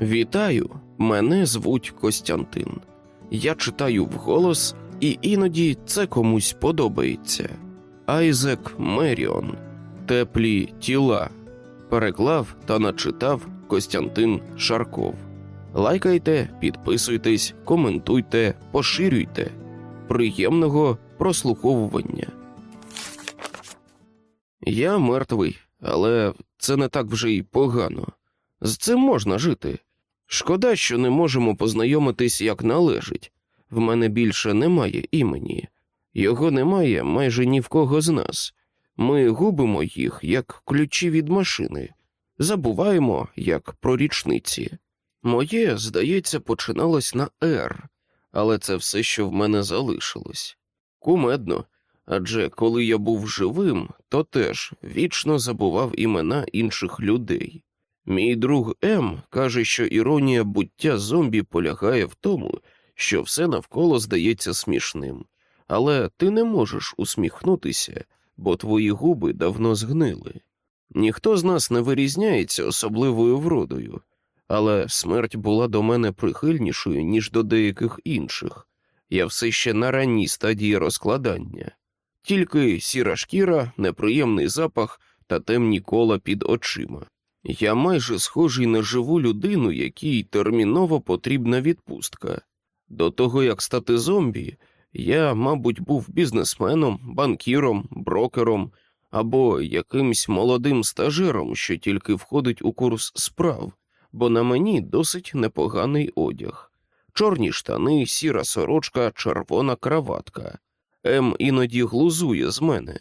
Вітаю, мене звуть Костянтин. Я читаю вголос, і іноді це комусь подобається. Айзек Меріон. Теплі тіла. Переклав та начитав Костянтин Шарков. Лайкайте, підписуйтесь, коментуйте, поширюйте. Приємного прослуховування. Я мертвий, але це не так вже й погано. З цим можна жити. Шкода, що не можемо познайомитись як належить. В мене більше немає імені. Його немає майже ні в кого з нас. Ми губимо їх, як ключі від машини, забуваємо, як про річниці. Моє, здається, починалось на «Р», але це все, що в мене залишилось. Кумедно, адже коли я був живим, то теж вічно забував імена інших людей. Мій друг М каже, що іронія буття зомбі полягає в тому, що все навколо здається смішним, але ти не можеш усміхнутися, бо твої губи давно згнили. Ніхто з нас не вирізняється особливою вродою, але смерть була до мене прихильнішою, ніж до деяких інших. Я все ще на ранній стадії розкладання, тільки сіра шкіра, неприємний запах та темні кола під очима. Я майже схожий на живу людину, якій терміново потрібна відпустка. До того як стати зомбі, я, мабуть, був бізнесменом, банкіром, брокером або якимсь молодим стажером, що тільки входить у курс справ, бо на мені досить непоганий одяг. Чорні штани, сіра сорочка, червона краватка. М іноді глузує з мене.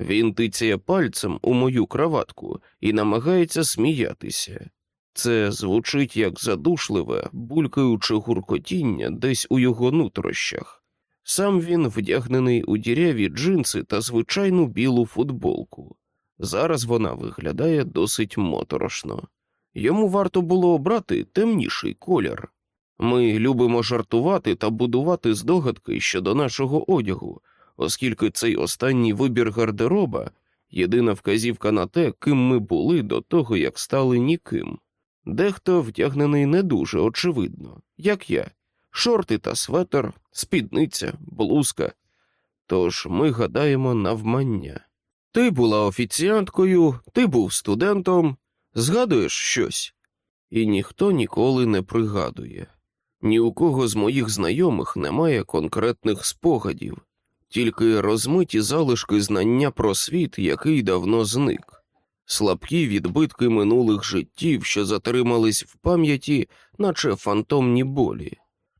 Він тицяє пальцем у мою краватку і намагається сміятися. Це звучить як задушливе, булькаюче гуркотіння десь у його нутрощах. Сам він вдягнений у діряві джинси та звичайну білу футболку. Зараз вона виглядає досить моторошно. Йому варто було обрати темніший колір. Ми любимо жартувати та будувати здогадки щодо нашого одягу, оскільки цей останній вибір гардероба єдина вказівка на те, ким ми були до того, як стали ніким. Дехто вдягнений не дуже очевидно, як я, шорти та светер, спідниця, блузка. Тож ми гадаємо навмання. Ти була офіціанткою, ти був студентом, згадуєш щось? І ніхто ніколи не пригадує. Ні у кого з моїх знайомих немає конкретних спогадів, тільки розмиті залишки знання про світ, який давно зник, слабкі відбитки минулих життів, що затримались в пам'яті, наче фантомні болі.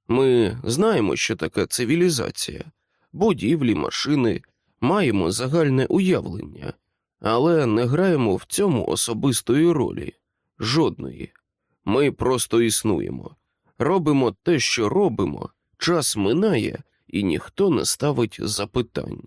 Ми знаємо, що таке цивілізація, будівлі, машини, маємо загальне уявлення, але не граємо в цьому особистої ролі, жодної. Ми просто існуємо, робимо те, що робимо, час минає, і ніхто не ставить запитань.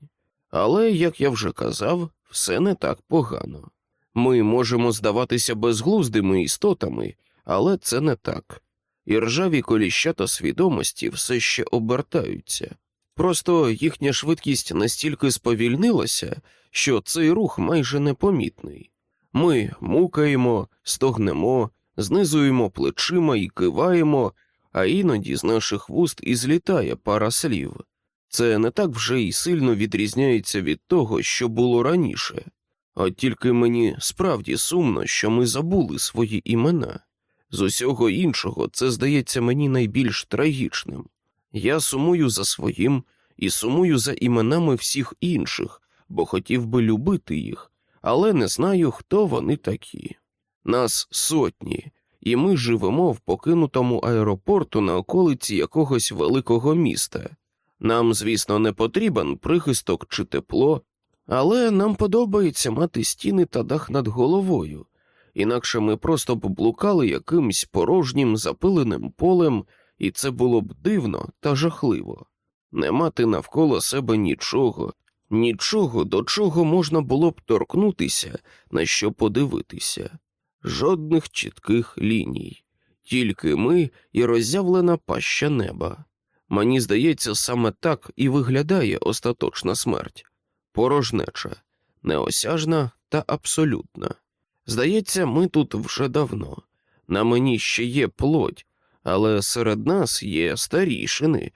Але, як я вже казав, все не так погано. Ми можемо здаватися безглуздими істотами, але це не так. І ржаві коліщата свідомості все ще обертаються. Просто їхня швидкість настільки сповільнилася, що цей рух майже непомітний. Ми мукаємо, стогнемо, знизуємо плечима і киваємо, а іноді з наших вуст і злітає пара слів. Це не так вже й сильно відрізняється від того, що було раніше. От тільки мені справді сумно, що ми забули свої імена. З усього іншого це здається мені найбільш трагічним. Я сумую за своїм і сумую за іменами всіх інших, бо хотів би любити їх, але не знаю, хто вони такі. Нас сотні, і ми живемо в покинутому аеропорту на околиці якогось великого міста. Нам, звісно, не потрібен прихисток чи тепло, але нам подобається мати стіни та дах над головою, інакше ми просто б блукали якимсь порожнім запиленим полем, і це було б дивно та жахливо. Не мати навколо себе нічого, нічого, до чого можна було б торкнутися, на що подивитися, жодних чітких ліній, тільки ми і роззявлена паща неба. Мені здається, саме так і виглядає остаточна смерть порожнеча, неосяжна та абсолютна. Здається, ми тут вже давно. На мені ще є плоть, але серед нас є старішини,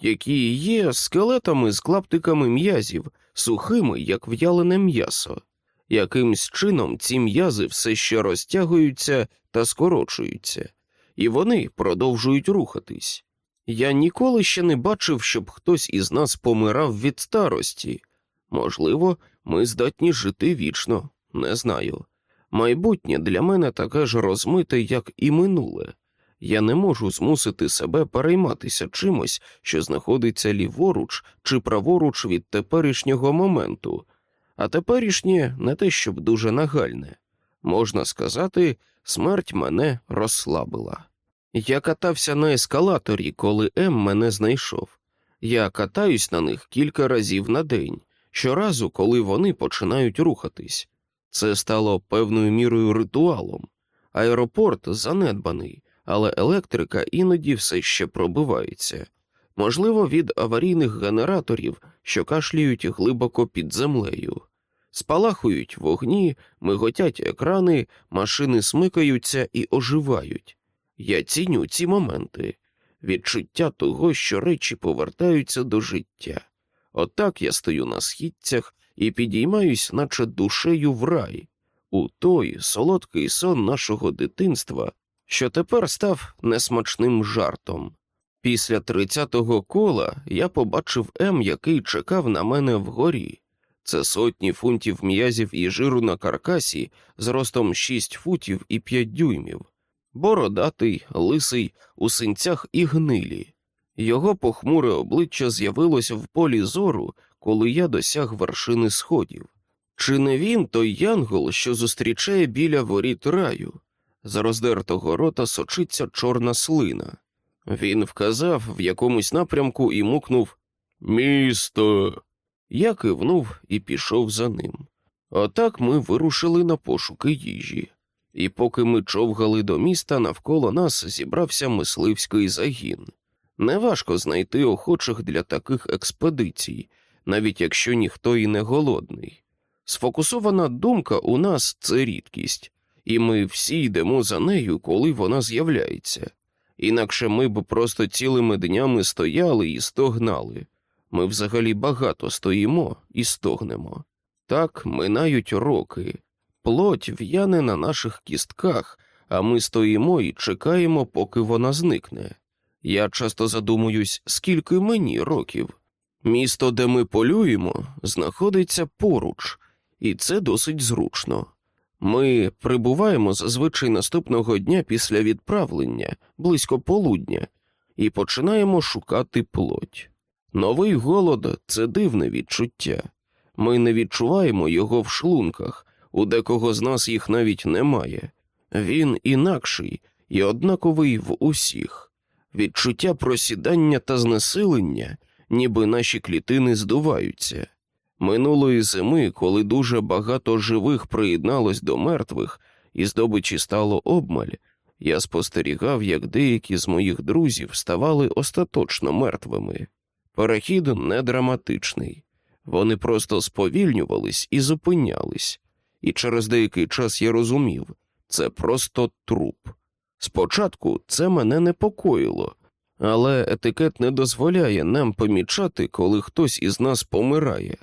які є скелетами з клаптиками м'язів, сухими, як в'ялене м'ясо. Якимсь чином ці м'язи все ще розтягуються та скорочуються, і вони продовжують рухатись. Я ніколи ще не бачив, щоб хтось із нас помирав від старості. Можливо, ми здатні жити вічно, не знаю. Майбутнє для мене таке ж розмите, як і минуле. Я не можу змусити себе перейматися чимось, що знаходиться ліворуч чи праворуч від теперішнього моменту, а теперішнє не те, щоб дуже нагальне. Можна сказати, смерть мене розслабила. Я катався на ескалаторі, коли М мене знайшов. Я катаюсь на них кілька разів на день, щоразу, коли вони починають рухатись. Це стало певною мірою ритуалом. Аеропорт занедбаний, але електрика іноді все ще пробивається. Можливо, від аварійних генераторів, що кашлюють глибоко під землею. Спалахують вогні, миготять екрани, машини смикаються і оживають. Я ціню ці моменти, відчуття того, що речі повертаються до життя. Отак я стою на східцях і підіймаюсь, наче душею в рай, у той солодкий сон нашого дитинства, що тепер став несмачним жартом. Після тридцятого кола я побачив М, який чекав на мене вгорі. Це сотні фунтів м'язів і жиру на каркасі з ростом 6 футів і 5 дюймів, бородатий, лисий, у синцях і гнилі. Його похмуре обличчя з'явилося в полі зору, коли я досяг вершини сходів. Чи не він той янгол, що зустрічає біля воріт раю? З роздертого рота сочиться чорна слина. Він вказав в якомусь напрямку і мукнув Місто. Я кивнув і пішов за ним. Отак ми вирушили на пошуки їжі, і поки ми човгали до міста, навколо нас зібрався мисливський загін. Неважко знайти охочих для таких експедицій, навіть якщо ніхто і не голодний. Сфокусована думка у нас це рідкість, і ми всі йдемо за нею, коли вона з'являється. Інакше ми б просто цілими днями стояли і стогнали. Ми взагалі багато стоїмо і стогнемо. Так минають роки, плоть в'яне на наших кістках, а ми стоїмо і чекаємо, поки вона зникне. Я часто задумуюсь, скільки мені років. Місто, де ми полюємо, знаходиться поруч, і це досить зручно. Ми прибуваємо зазвичай наступного дня після відправлення, близько полудня, і починаємо шукати плоть. Новий голод це дивне відчуття. Ми не відчуваємо його в шлунках, у декого з нас їх навіть немає. Він інакший і однаковий в усіх. Відчуття просідання та знесилення, ніби наші клітини здуваються. Минулої зими, коли дуже багато живих приєдналось до мертвих і здобичі стало обмаль, я спостерігав, як деякі з моїх друзів ставали остаточно мертвими. Перехід не драматичний, вони просто сповільнювались і зупинялись, і через деякий час я розумів це просто труп. Спочатку це мене непокоїло, але етикет не дозволяє нам помічати, коли хтось із нас помирає.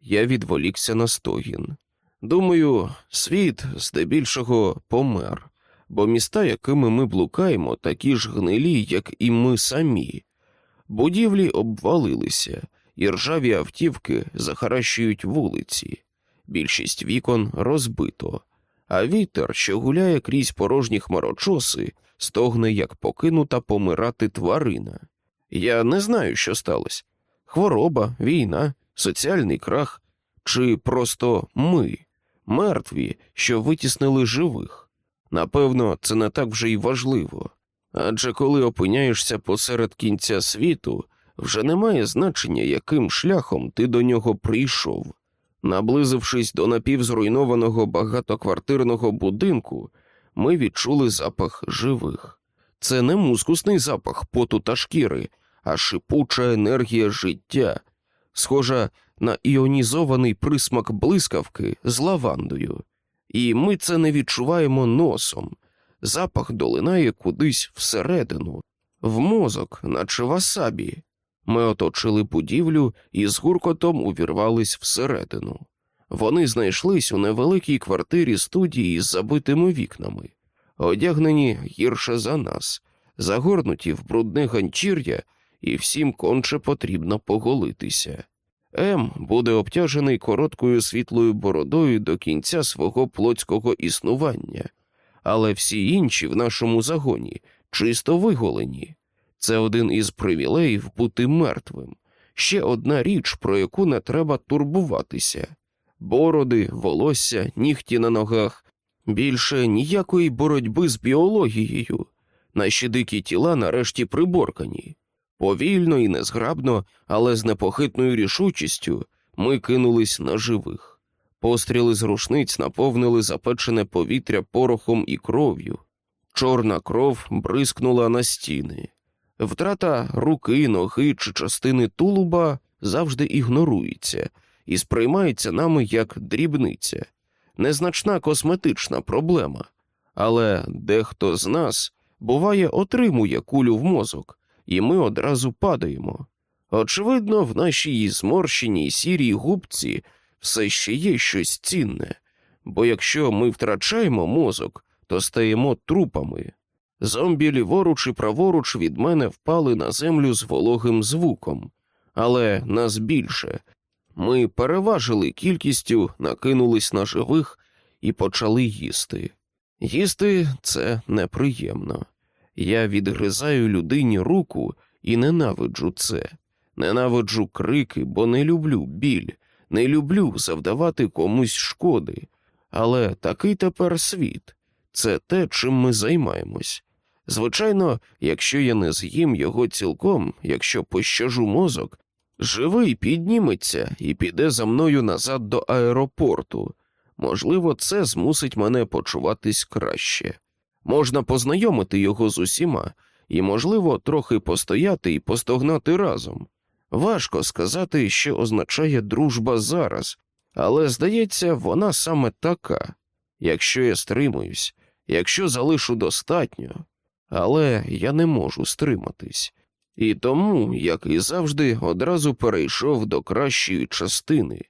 Я відволікся на стогін. Думаю, світ здебільшого помер, бо міста, якими ми блукаємо, такі ж гнилі, як і ми самі. Будівлі обвалилися, і ржаві автівки захаращують вулиці, більшість вікон розбито, а вітер, що гуляє крізь порожні хмарочоси, стогне, як покинута помирати тварина. Я не знаю, що сталося хвороба, війна, соціальний крах, чи просто ми, мертві, що витіснили живих. Напевно, це не так вже й важливо. Адже коли опиняєшся посеред кінця світу, вже немає значення, яким шляхом ти до нього прийшов. Наблизившись до напівзруйнованого багатоквартирного будинку, ми відчули запах живих. Це не мускусний запах поту та шкіри, а шипуча енергія життя, схожа на іонізований присмак блискавки з лавандою. І ми це не відчуваємо носом. Запах долинає кудись всередину, в мозок, наче васабі. Ми оточили будівлю і з гуркотом увірвались всередину. Вони знайшлись у невеликій квартирі студії з забитими вікнами, одягнені гірше за нас, загорнуті в брудне ганчір'я, і всім конче потрібно поголитися. М буде обтяжений короткою світлою бородою до кінця свого плотського існування, але всі інші в нашому загоні чисто виголені. Це один із привілеїв бути мертвим, ще одна річ, про яку не треба турбуватися бороди, волосся, нігті на ногах, більше ніякої боротьби з біологією. Наші дикі тіла нарешті приборкані. Повільно і незграбно, але з непохитною рішучістю ми кинулись на живих. Постріли з рушниць наповнили запечене повітря порохом і кров'ю. Чорна кров бризкнула на стіни. Втрата руки, ноги чи частини тулуба завжди ігнорується і сприймається нами як дрібниця, незначна косметична проблема, але дехто з нас, буває, отримує кулю в мозок, і ми одразу падаємо. Очевидно, в нашій зморщеній сірій губці все ще є щось цінне, бо якщо ми втрачаємо мозок, то стаємо трупами. Зомбі ліворуч і праворуч від мене впали на землю з вологим звуком, але нас більше. Ми переважили кількістю, накинулись на живих і почали їсти. Їсти це неприємно. Я відгризаю людині руку і ненавиджу це. Ненавиджу крики, бо не люблю біль, не люблю завдавати комусь шкоди. Але такий тепер світ це те, чим ми займаємось. Звичайно, якщо я не з'їм його цілком, якщо пощажу мозок, живий підніметься і піде за мною назад до аеропорту. Можливо, це змусить мене почуватись краще. Можна познайомити його з усіма і, можливо, трохи постояти і постогнати разом. Важко сказати, що означає дружба зараз, але, здається, вона саме така. Якщо я стримуюсь, якщо залишу достатньо, але я не можу стриматись, і тому, як і завжди, одразу перейшов до кращої частини,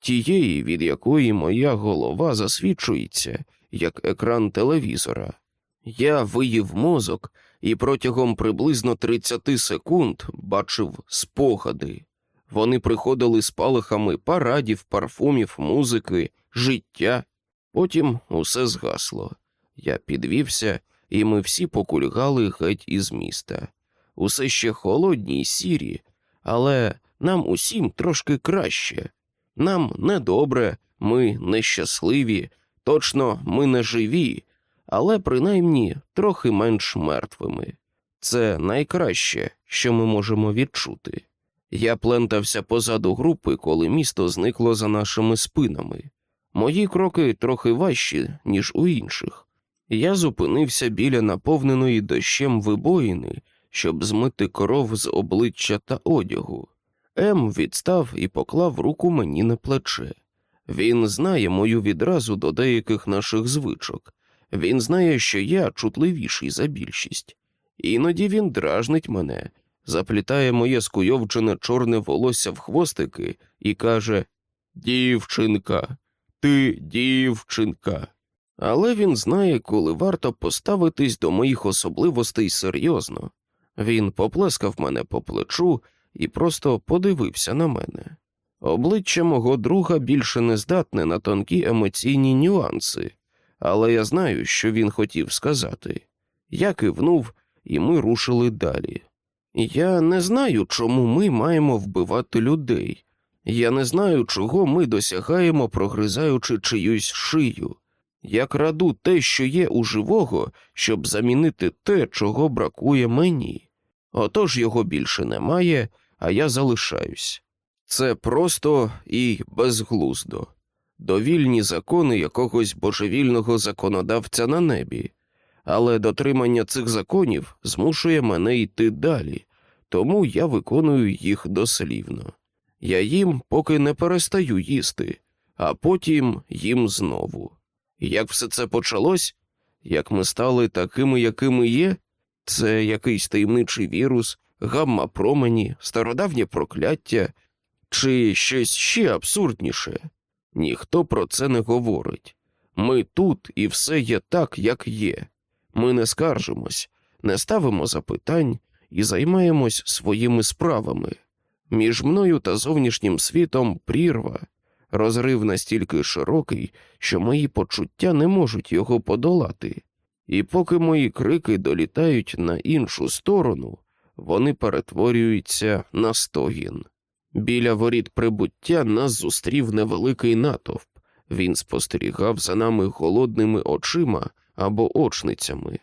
тієї, від якої моя голова засвічується, як екран телевізора. Я виїв мозок і протягом приблизно 30 секунд бачив спогади. Вони приходили спалахами парадів, парфумів, музики, життя. Потім усе згасло. Я підвівся і ми всі покульгали геть із міста. Усе ще холодні й сірі, але нам усім трошки краще. Нам недобре, ми нещасливі, точно ми не живі, але принаймні трохи менш мертвими. Це найкраще, що ми можемо відчути. Я плентався позаду групи, коли місто зникло за нашими спинами. Мої кроки трохи важчі, ніж у інших. Я зупинився біля наповненої дощем вибоїни, щоб змити кров з обличчя та одягу. Ем відстав і поклав руку мені на плече. Він знає мою відразу до деяких наших звичок. Він знає, що я чутливіший за більшість. Іноді він дражнить мене, заплітає моє скуйовчене чорне волосся в хвостики і каже: Дівчинка, ти дівчинка. Але він знає, коли варто поставитись до моїх особливостей серйозно. Він поплескав мене по плечу і просто подивився на мене. Обличчя мого друга більше не здатне на тонкі емоційні нюанси, але я знаю, що він хотів сказати. Я кивнув, і ми рушили далі. Я не знаю, чому ми маємо вбивати людей. Я не знаю, чого ми досягаємо, прогризаючи чиюсь шию. Я краду те, що є у живого, щоб замінити те, чого бракує мені. Отож його більше немає, а я залишаюсь. Це просто і безглуздо, довільні закони якогось божевільного законодавця на небі, але дотримання цих законів змушує мене йти далі, тому я виконую їх дослівно. Я їм поки не перестаю їсти, а потім їм знову. Як все це почалось? Як ми стали такими, якими є? Це якийсь таємничий вірус, гамма промені, стародавнє прокляття чи щось ще абсурдніше. Ніхто про це не говорить. Ми тут і все є так, як є. Ми не скаржимось, не ставимо запитань і займаємось своїми справами. Між мною та зовнішнім світом прірва, розрив настільки широкий, що мої почуття не можуть його подолати, і поки мої крики долітають на іншу сторону, вони перетворюються на стогін. Біля воріт прибуття нас зустрів невеликий натовп. Він спостерігав за нами голодними очима або очницями.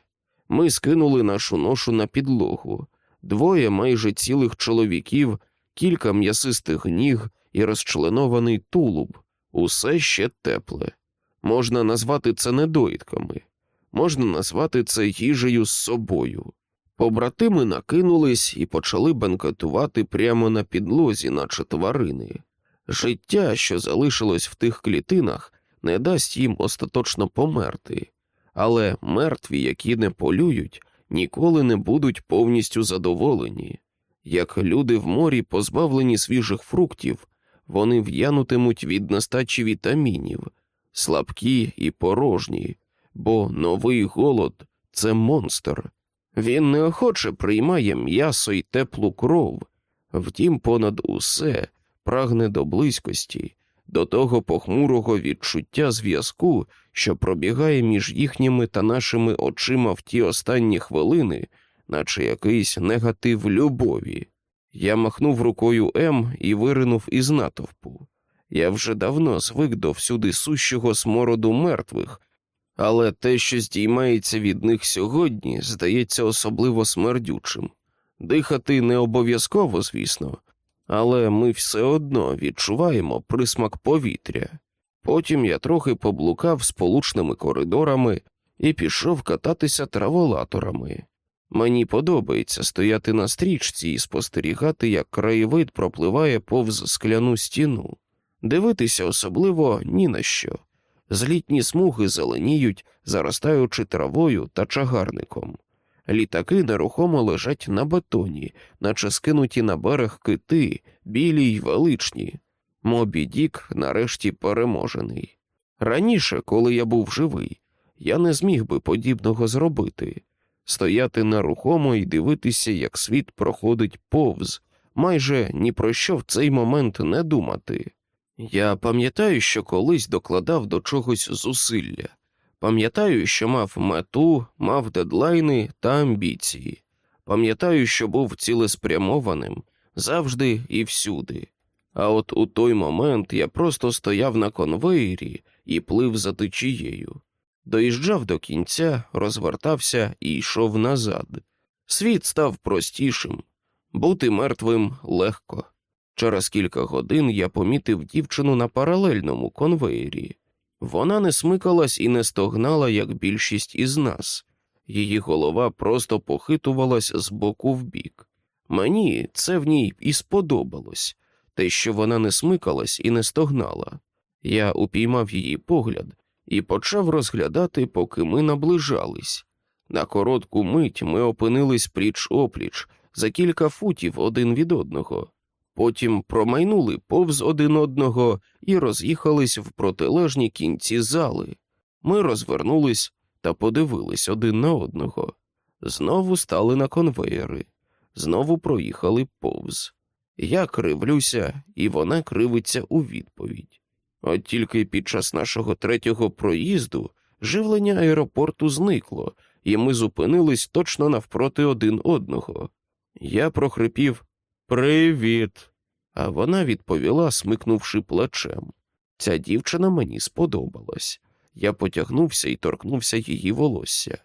Ми скинули нашу ношу на підлогу, двоє майже цілих чоловіків, кілька м'ясистих ніг і розчленований тулуб, усе ще тепле. Можна назвати це недоїдками, можна назвати це їжею з собою. Побратими накинулись і почали бенкетувати прямо на підлозі, наче тварини. Життя, що залишилось в тих клітинах, не дасть їм остаточно померти, але мертві, які не полюють, ніколи не будуть повністю задоволені. Як люди в морі, позбавлені свіжих фруктів, вони в'янутимуть від нестачі вітамінів, слабкі і порожні, бо новий голод це монстр. Він неохоче приймає м'ясо й теплу кров, втім, понад усе прагне до близькості, до того похмурого відчуття зв'язку, що пробігає між їхніми та нашими очима в ті останні хвилини, наче якийсь негатив любові. Я махнув рукою М і виринув із натовпу. Я вже давно звик до всюди сущого смороду мертвих, але те, що здіймається від них сьогодні, здається особливо смердючим. Дихати не обов'язково, звісно, але ми все одно відчуваємо присмак повітря. Потім я трохи поблукав сполучними коридорами і пішов кататися траволаторами. Мені подобається стояти на стрічці і спостерігати, як краєвид пропливає повз скляну стіну, дивитися особливо ні на що. Злітні смуги зеленіють, заростаючи травою та чагарником. Літаки нерухомо лежать на бетоні, наче скинуті на берег кити, білі й величні. Мобі Дік нарешті переможений. Раніше, коли я був живий, я не зміг би подібного зробити стояти нерухомо і дивитися, як світ проходить повз, майже ні про що в цей момент не думати. Я пам'ятаю, що колись докладав до чогось зусилля. Пам'ятаю, що мав мету, мав дедлайни та амбіції. Пам'ятаю, що був цілеспрямованим завжди і всюди. А от у той момент я просто стояв на конвеєрі і плив за течією. Доїжджав до кінця, розвертався і йшов назад. Світ став простішим, бути мертвим легко. Через кілька годин я помітив дівчину на паралельному конвеєрі. Вона не смикалась і не стогнала, як більшість із нас. Її голова просто похитувалась з боку в бік. Мені це в ній і сподобалось, те, що вона не смикалась і не стогнала. Я упіймав її погляд і почав розглядати, поки ми наближались. На коротку мить ми опинились пліч опліч за кілька футів один від одного, потім промайнули повз один одного і роз'їхались в протилежні кінці зали. Ми розвернулись та подивились один на одного, знову стали на конвеєри, знову проїхали повз. Я кривлюся, і вона кривиться у відповідь. От тільки під час нашого третього проїзду живлення аеропорту зникло, і ми зупинились точно навпроти один одного. Я прохрипів Привіт. А вона відповіла, смикнувши плечем. Ця дівчина мені сподобалась. Я потягнувся і торкнувся її волосся,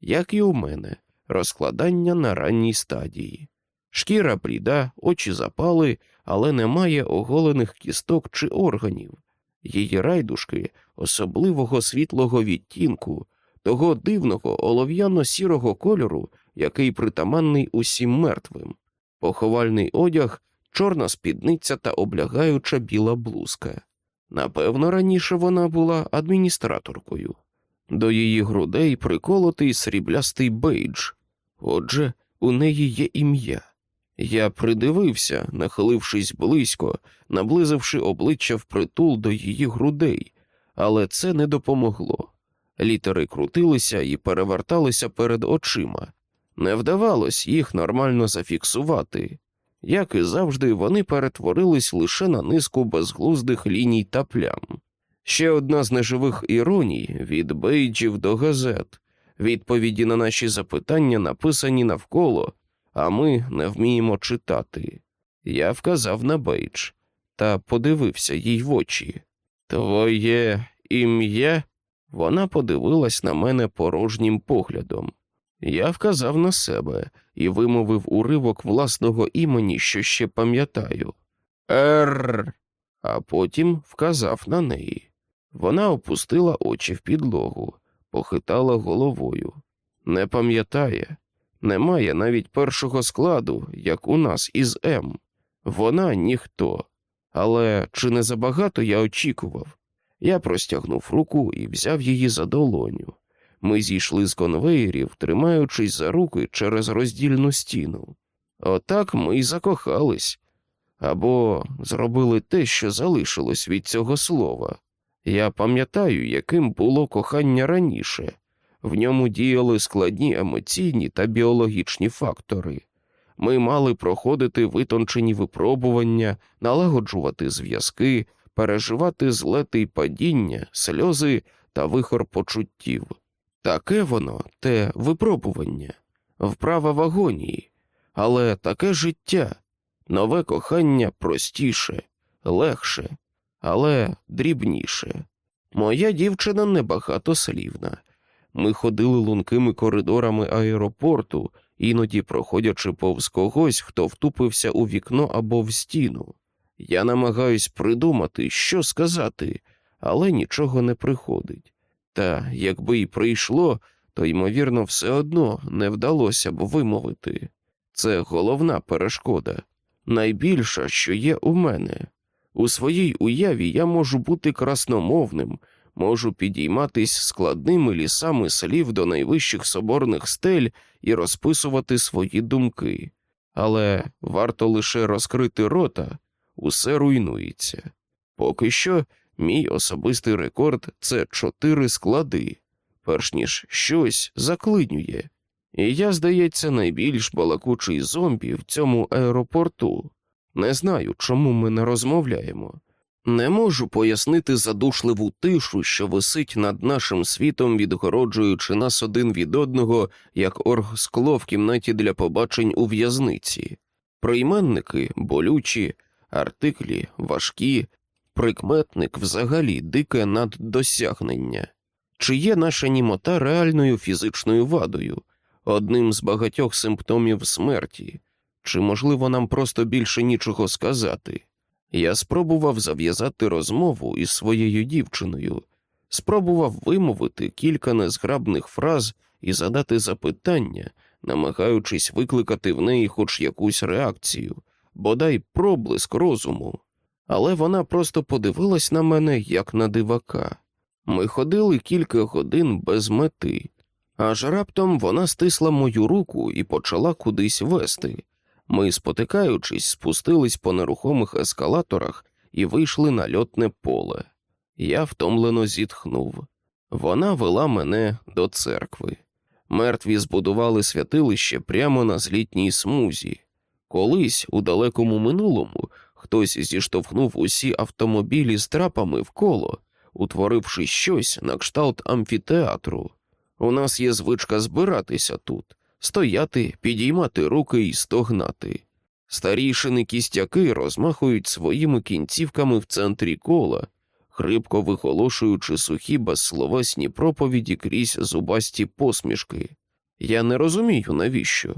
як і у мене, розкладання на ранній стадії. Шкіра бліда, очі запали, але немає оголених кісток чи органів її райдушки особливого світлого відтінку, того дивного олов'яно-сірого кольору, який притаманний усім мертвим, поховальний одяг, чорна спідниця та облягаюча біла блузка. Напевно, раніше вона була адміністраторкою. До її грудей приколотий сріблястий бейдж. Отже, у неї є ім'я. Я придивився, нахилившись близько, наблизивши обличчя впритул до її грудей, але це не допомогло. Літери крутилися і переверталися перед очима. Не вдавалось їх нормально зафіксувати. Як і завжди, вони перетворились лише на низку безглуздих ліній та плям. Ще одна з неживих іроній від бейджів до газет, відповіді на наші запитання написані навколо, а ми не вміємо читати. Я вказав на бейдж та подивився їй в очі. Твоє ім'я? Вона подивилась на мене порожнім поглядом. Я вказав на себе і вимовив уривок власного імені, що ще пам'ятаю. Р. А потім вказав на неї. Вона опустила очі в підлогу, похитала головою. Не пам'ятає, немає навіть першого складу, як у нас із М. Вона ніхто. Але чи не забагато я очікував? Я простягнув руку і взяв її за долоню. Ми зійшли з конвеєрів, тримаючись за руки через роздільну стіну. Отак ми й закохались або зробили те, що залишилось від цього слова. Я пам'ятаю, яким було кохання раніше, в ньому діяли складні емоційні та біологічні фактори. Ми мали проходити витончені випробування, налагоджувати зв'язки, переживати злети й падіння, сльози та вихор почуттів. Таке воно, те випробування, вправа в агонії, але таке життя, нове кохання простіше, легше, але дрібніше. Моя дівчина небагатослівна. Ми ходили лункими коридорами аеропорту, іноді проходячи повз когось, хто втупився у вікно або в стіну. Я намагаюсь придумати, що сказати, але нічого не приходить. Та якби й прийшло, то, ймовірно, все одно не вдалося б вимовити. Це головна перешкода, найбільша, що є у мене. У своїй уяві я можу бути красномовним, можу підійматись складними лісами слів до найвищих соборних стель і розписувати свої думки, але варто лише розкрити рота, усе руйнується. Поки що мій особистий рекорд це чотири склади, перш ніж щось заклинює. І я, здається, найбільш балакучий зомбі в цьому аеропорту. Не знаю, чому ми не розмовляємо. Не можу пояснити задушливу тишу, що висить над нашим світом, відгороджуючи нас один від одного, як оргскло в кімнаті для побачень у в'язниці. Прийменники болючі, артиклі важкі, прикметник взагалі дике наддосягнення. Чи є наша німота реальною фізичною вадою, одним з багатьох симптомів смерті, чи, можливо, нам просто більше нічого сказати? Я спробував зав'язати розмову із своєю дівчиною, спробував вимовити кілька незграбних фраз і задати запитання, намагаючись викликати в неї хоч якусь реакцію, бодай проблиск розуму. Але вона просто подивилась на мене як на дивака. Ми ходили кілька годин без мети, аж раптом вона стисла мою руку і почала кудись вести. Ми, спотикаючись, спустились по нерухомих ескалаторах і вийшли на льотне поле. Я втомлено зітхнув. Вона вела мене до церкви. Мертві збудували святилище прямо на злітній смузі. Колись, у далекому минулому, хтось зіштовхнув усі автомобілі з трапами в коло, утворивши щось на кшталт амфітеатру. У нас є звичка збиратися тут, стояти, підіймати руки і стогнати. Старішини кістяки розмахують своїми кінцівками в центрі кола, хрипко виголошуючи сухі безсловесні проповіді крізь зубасті посмішки. Я не розумію, навіщо.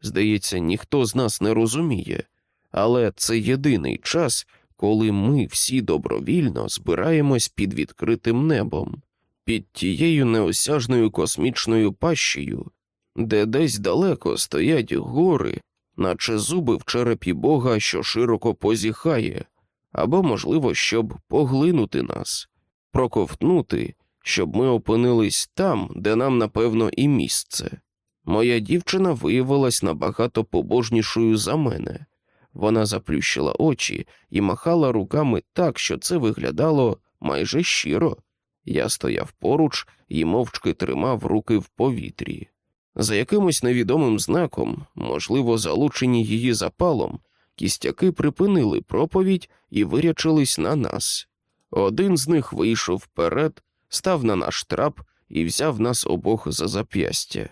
Здається, ніхто з нас не розуміє, але це єдиний час, коли ми всі добровільно збираємось під відкритим небом, під тією неосяжною космічною пащею, де десь далеко стоять гори, наче зуби в черепі Бога, що широко позіхає, або, можливо, щоб поглинути нас, проковтнути щоб ми опинились там, де нам, напевно, і місце. Моя дівчина виявилась набагато побожнішою за мене. Вона заплющила очі і махала руками так, що це виглядало майже щиро. Я стояв поруч і мовчки тримав руки в повітрі. За якимось невідомим знаком, можливо, залучені її запалом, кістяки припинили проповідь і вирячились на нас. Один з них вийшов вперед, став на наш трап і взяв нас обох за зап'ястя,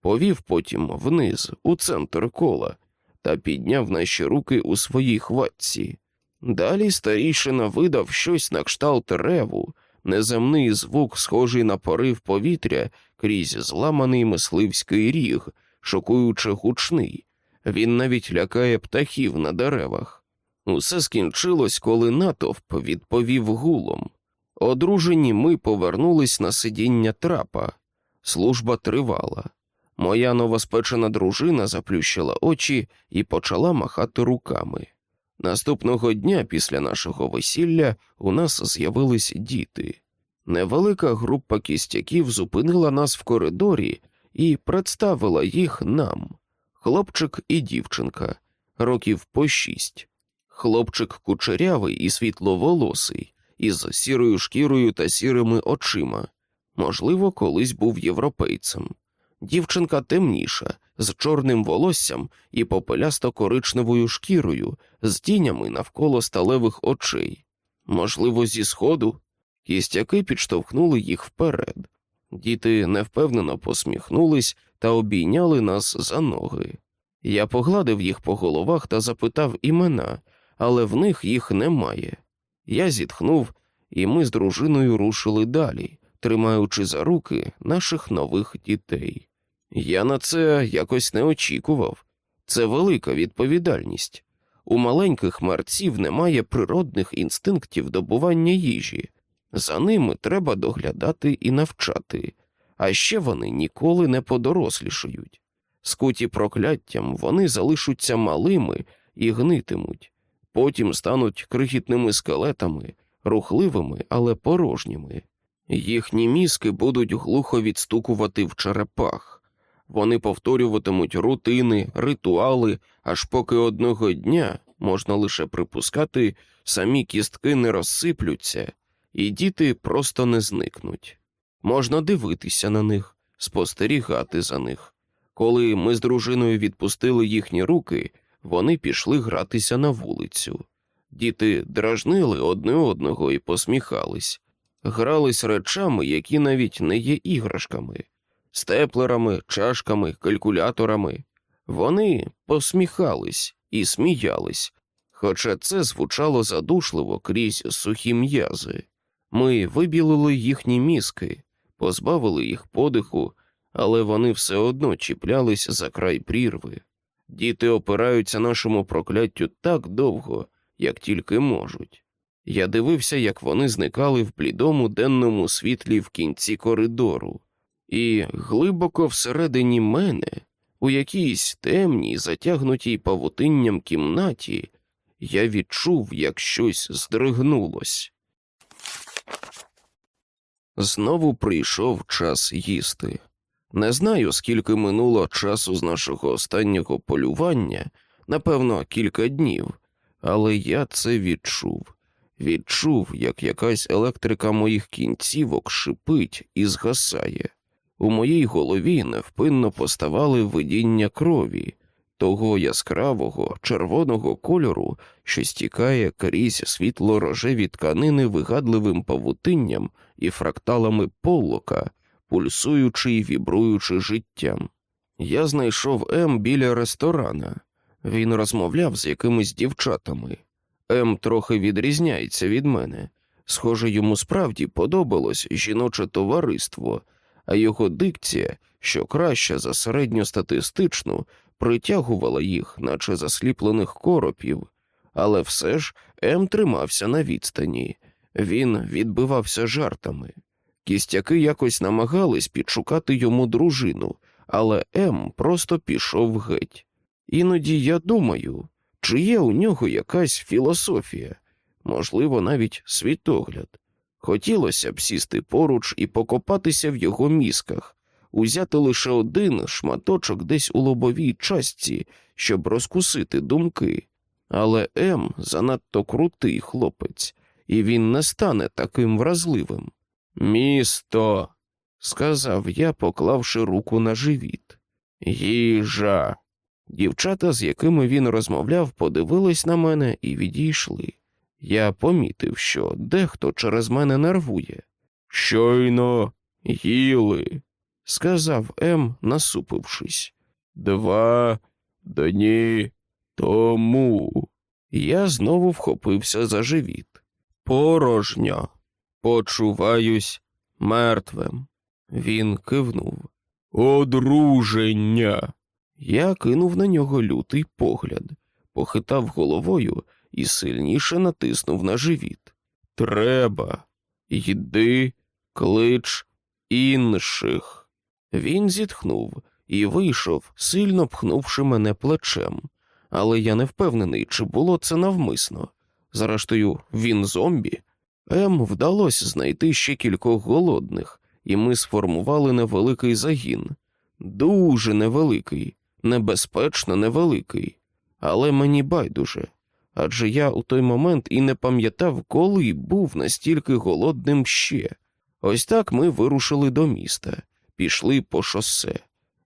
повів потім вниз, у центр кола, та підняв наші руки у своїй хватці. Далі старійшина видав щось на кшталт реву, неземний звук, схожий на порив повітря крізь зламаний мисливський ріг, шокуючи гучний. Він навіть лякає птахів на деревах. Усе скінчилось, коли натовп відповів гулом. Одружені ми повернулись на сидіння трапа. Служба тривала. Моя новоспечена дружина заплющила очі і почала махати руками. Наступного дня після нашого весілля у нас з'явились діти. Невелика група кістяків зупинила нас в коридорі і представила їх нам хлопчик і дівчинка, років по шість. Хлопчик кучерявий і світловолосий, із сірою шкірою та сірими очима. Можливо, колись був європейцем. Дівчинка темніша, з чорним волоссям і попелясто коричневою шкірою, з тінями навколо сталевих очей. Можливо, зі сходу. Кістяки підштовхнули їх вперед. Діти невпевнено посміхнулись та обійняли нас за ноги. Я погладив їх по головах та запитав імена, але в них їх немає. Я зітхнув, і ми з дружиною рушили далі, тримаючи за руки наших нових дітей. Я на це якось не очікував. Це велика відповідальність. У маленьких мерців немає природних інстинктів добування їжі, за ними треба доглядати і навчати, а ще вони ніколи не подорослішають. Скуті прокляттям вони залишаться малими і гнитимуть, потім стануть крихітними скелетами, рухливими, але порожніми. Їхні мізки будуть глухо відстукувати в черепах, вони повторюватимуть рутини, ритуали, аж поки одного дня можна лише припускати, самі кістки не розсиплються, і діти просто не зникнуть. Можна дивитися на них, спостерігати за них. Коли ми з дружиною відпустили їхні руки, вони пішли гратися на вулицю. Діти дражнили одне одного і посміхались, грались речами, які навіть не є іграшками, степлерами, чашками, калькуляторами. Вони посміхались і сміялись, хоча це звучало задушливо крізь сухі м'язи. Ми вибілили їхні мізки, позбавили їх подиху, але вони все одно чіплялись за край прірви. Діти опираються нашому прокляттю так довго, як тільки можуть. Я дивився, як вони зникали в блідому денному світлі в кінці коридору, і глибоко всередині мене, у якійсь темній, затягнутій павутинням кімнаті, я відчув, як щось здригнулось. Знову прийшов час їсти. Не знаю, скільки минуло часу з нашого останнього полювання, напевно, кілька днів, але я це відчув. Відчув, як якась електрика моїх кінцівок шипить і згасає. У моїй голові невпинно поставали видіння крові, того яскравого червоного кольору, що стікає крізь світло рожеві тканини вигадливим павутинням і фракталами полока, пульсуючи й вібруючи життям. Я знайшов М біля ресторана. Він розмовляв з якимись дівчатами. М трохи відрізняється від мене. Схоже, йому справді подобалось жіноче товариство, а його дикція, що краща за середньостатистичну, притягувала їх, наче засліплених коропів, але все ж М тримався на відстані, він відбивався жартами. Кістяки якось намагались підшукати йому дружину, але М просто пішов геть. Іноді я думаю, чи є у нього якась філософія, можливо, навіть світогляд. Хотілося б сісти поруч і покопатися в його мізках, узяти лише один шматочок десь у лобовій частці, щоб розкусити думки. Але М занадто крутий хлопець, і він не стане таким вразливим. Місто, сказав я, поклавши руку на живіт. Їжа. Дівчата, з якими він розмовляв, подивились на мене і відійшли. Я помітив, що дехто через мене нервує. Щойно їли, сказав М, насупившись. Два дні тому. Я знову вхопився за живіт. Порожньо. Почуваюсь мертвим. Він кивнув. Одруження. Я кинув на нього лютий погляд, похитав головою і сильніше натиснув на живіт. Треба, йди, клич інших. Він зітхнув і вийшов, сильно пхнувши мене плечем, але я не впевнений, чи було це навмисно. Зрештою, він зомбі. Ем вдалося знайти ще кількох голодних, і ми сформували невеликий загін. Дуже невеликий, небезпечно невеликий, але мені байдуже. Адже я у той момент і не пам'ятав, коли був настільки голодним ще. Ось так ми вирушили до міста, пішли по шосе.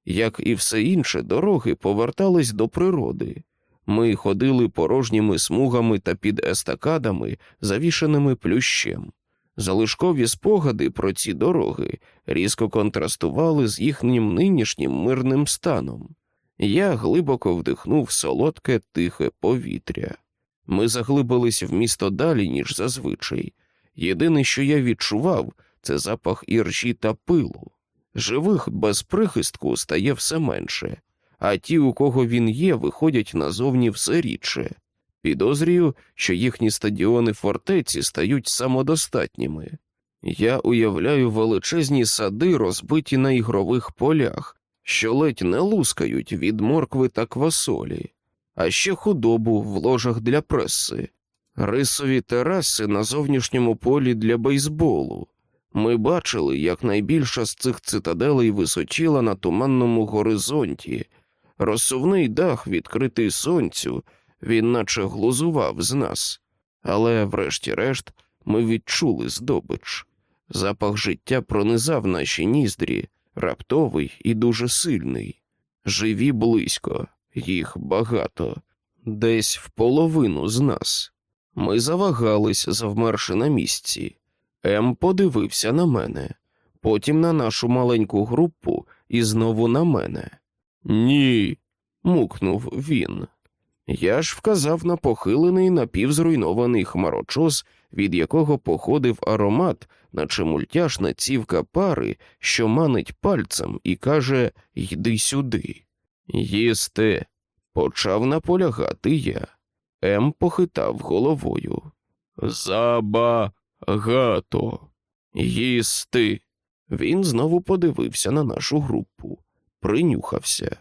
Як і все інше, дороги повертались до природи. Ми ходили порожніми смугами та під естакадами, завішаними плющем. Залишкові спогади про ці дороги різко контрастували з їхнім нинішнім мирним станом. Я глибоко вдихнув солодке тихе повітря. Ми заглибились в місто далі, ніж зазвичай. Єдине, що я відчував, це запах іржі та пилу. Живих без прихистку стає все менше, а ті, у кого він є, виходять назовні все рідше. Підозрюю, що їхні стадіони фортеці стають самодостатніми. Я уявляю величезні сади, розбиті на ігрових полях, що ледь не лускають від моркви та квасолі, а ще худобу в ложах для преси, рисові тераси на зовнішньому полі для бейсболу. Ми бачили, як найбільша з цих цитаделей височіла на туманному горизонті, розсувний дах, відкритий сонцю, він наче глузував з нас, але, врешті-решт, ми відчули здобич. Запах життя пронизав наші ніздрі, раптовий і дуже сильний. Живі близько, їх багато, десь в половину з нас. Ми завагались, завмерши на місці. Ем подивився на мене, потім на нашу маленьку групу і знову на мене. Ні, мукнув він. Я ж вказав на похилений напівзруйнований хмарочос, від якого походив аромат, наче мультяшна цівка пари, що манить пальцем і каже Йди сюди. Їсти. Почав наполягати я. Ем похитав головою. Забагато. Їсти. Він знову подивився на нашу групу, принюхався.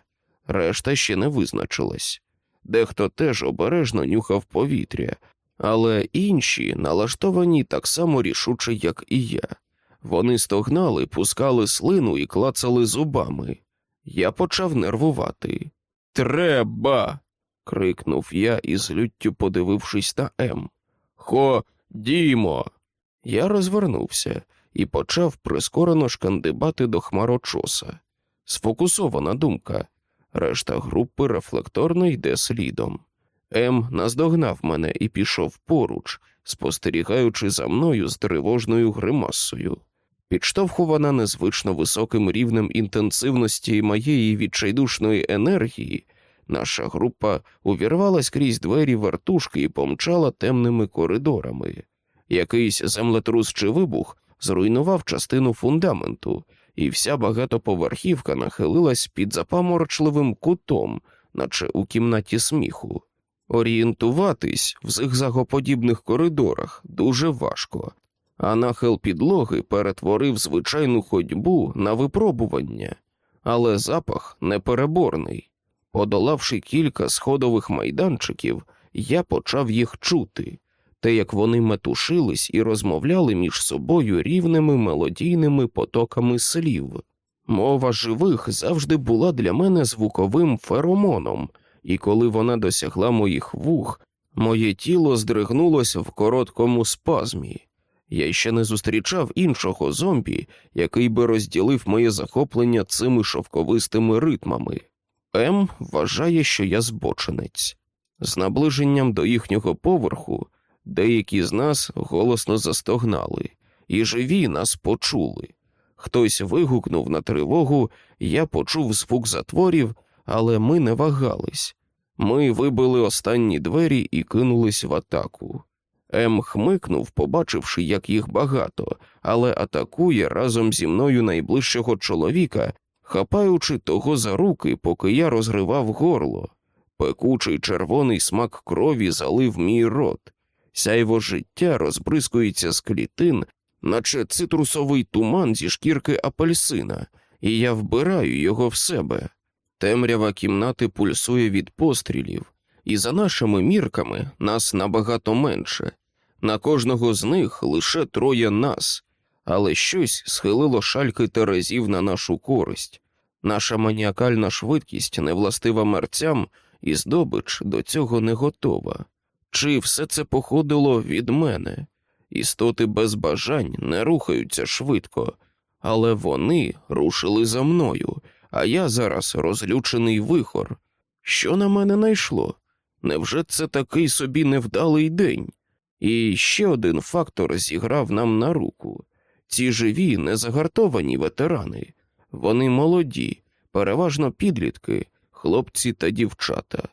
Решта ще не визначилась. Дехто теж обережно нюхав повітря, але інші налаштовані так само рішуче, як і я. Вони стогнали, пускали слину і клацали зубами. Я почав нервувати. Треба. крикнув я із люттю подивившись на М. Ходімо. Я розвернувся і почав прискорено шкандибати до хмарочоса. Сфокусована думка. Решта групи рефлекторно йде слідом. М наздогнав мене і пішов поруч, спостерігаючи за мною з тривожною гримасою. Підштовхувана незвично високим рівнем інтенсивності моєї відчайдушної енергії, наша група увірвалась крізь двері вертушки і помчала темними коридорами. Якийсь землетрус чи вибух зруйнував частину фундаменту, і вся багатоповерхівка нахилилась під запаморочливим кутом, наче у кімнаті сміху. Орієнтуватись в зигзагоподібних коридорах дуже важко, а нахил підлоги перетворив звичайну ходьбу на випробування, але запах непереборний. Подолавши кілька сходових майданчиків, я почав їх чути. те, як вони метушились і розмовляли між собою рівними мелодійними потоками слів. Мова живих завжди була для мене звуковим феромоном, і коли вона досягла моїх вух, моє тіло здригнулося в короткому спазмі. Я ще не зустрічав іншого зомбі, який би розділив моє захоплення цими шовковистими ритмами. М вважає, що я збочинець. З наближенням до їхнього поверху деякі з нас голосно застогнали, і живі нас почули. Хтось вигукнув на тривогу, я почув звук затворів, але ми не вагались. Ми вибили останні двері і кинулись в атаку. М хмикнув, побачивши, як їх багато, але атакує разом зі мною найближчого чоловіка, хапаючи того за руки, поки я розривав горло. Пекучий червоний смак крові залив мій рот. Сяйво життя розбризкується з клітин, наче цитрусовий туман зі шкірки апельсина, і я вбираю його в себе. Темрява кімнати пульсує від пострілів, і за нашими мірками нас набагато менше. На кожного з них лише троє нас, але щось схилило шальки терезів на нашу користь. Наша маніакальна швидкість невластива мерцям, і здобич до цього не готова. Чи все це походило від мене? Істоти без бажань не рухаються швидко, але вони рушили за мною, а я зараз розлючений вихор. Що на мене найшло? Невже це такий собі невдалий день? І ще один фактор зіграв нам на руку ці живі, незагартовані ветерани, вони молоді, переважно підлітки, хлопці та дівчата.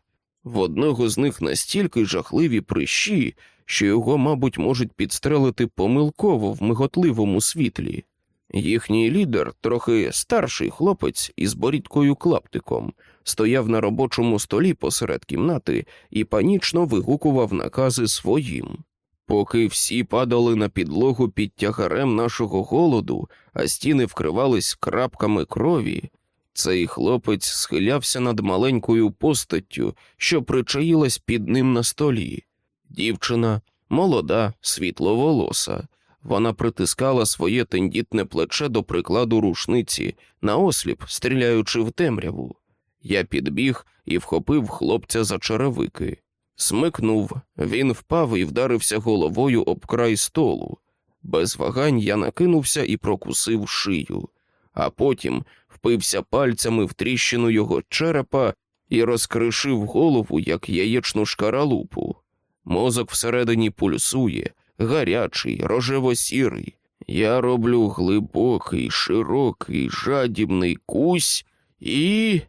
В одного з них настільки жахливі прищі, що його, мабуть, можуть підстрелити помилково в миготливому світлі. Їхній лідер, трохи старший хлопець із борідкою клаптиком, стояв на робочому столі посеред кімнати і панічно вигукував накази своїм. Поки всі падали на підлогу під тягарем нашого голоду, а стіни вкривались крапками крові, цей хлопець схилявся над маленькою постаттю, що причаїлась під ним на столі. Дівчина, молода, світловолоса. Вона притискала своє тендітне плече до прикладу рушниці, наосліп стріляючи в темряву. Я підбіг і вхопив хлопця за черевики. Смикнув, він впав і вдарився головою об край столу. Без вагань я накинувся і прокусив шию, а потім впився пальцями в тріщину його черепа і розкришив голову, як яєчну шкаралупу. Мозок всередині пульсує, гарячий, рожево-сірий. Я роблю глибокий, широкий, жадібний кусь і.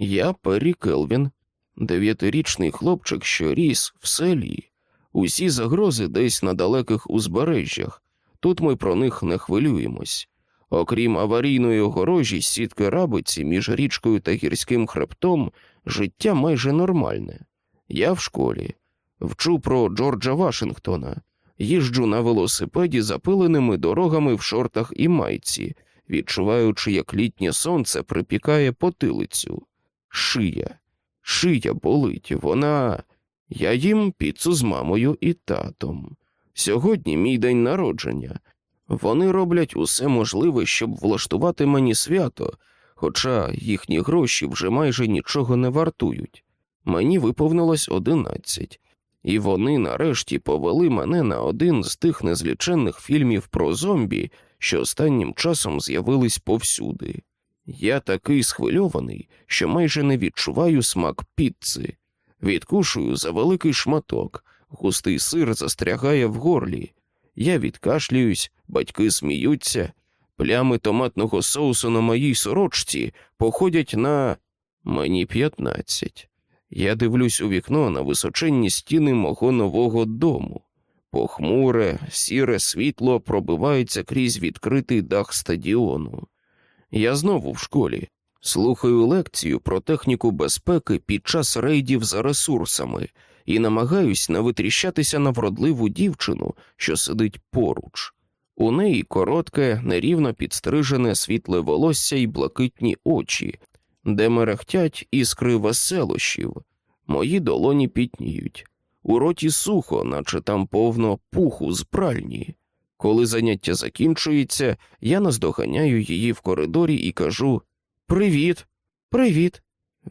Я Перрі Келвін, дев'ятирічний хлопчик, що ріс в селі. Усі загрози десь на далеких узбережжях. Тут ми про них не хвилюємось. Окрім аварійної огорожі, сітки рабиці між річкою та гірським хребтом, життя майже нормальне. Я в школі, вчу про Джорджа Вашингтона, їжджу на велосипеді запиленими дорогами в шортах і майці, відчуваючи, як літнє сонце припікає потилицю. Шия, шия болить, вона. Я їм піцу з мамою і татом. Сьогодні мій день народження. Вони роблять усе можливе, щоб влаштувати мені свято, хоча їхні гроші вже майже нічого не вартують. Мені виповнилось одинадцять, і вони нарешті повели мене на один з тих незліченних фільмів про зомбі, що останнім часом з'явились повсюди. Я такий схвильований, що майже не відчуваю смак піцци. Відкушую за великий шматок, густий сир застрягає в горлі. Я відкашлююсь, батьки сміються, плями томатного соусу на моїй сорочці походять на мені п'ятнадцять. Я дивлюсь у вікно на височенні стіни мого нового дому. Похмуре, сіре світло пробивається крізь відкритий дах стадіону. Я знову в школі слухаю лекцію про техніку безпеки під час рейдів за ресурсами і намагаюсь не витріщатися на вродливу дівчину, що сидить поруч. У неї коротке, нерівно підстрижене світле волосся і блакитні очі, де мерехтять іскри веселощів, мої долоні пітніють. У роті сухо, наче там повно пуху з пральні. Коли заняття закінчується, я наздоганяю її в коридорі і кажу Привіт, привіт,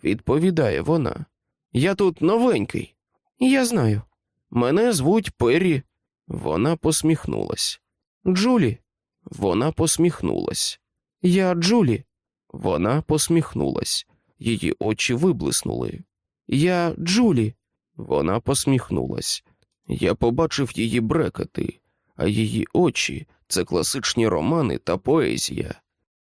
відповідає вона. Я тут новенький. Я знаю. Мене звуть Перрі. Вона посміхнулась. Джулі. Вона посміхнулась. Я Джулі. Вона посміхнулась. Її очі виблиснули. Я Джулі. Вона посміхнулась. Я побачив її брекати, а її очі це класичні романи та поезія.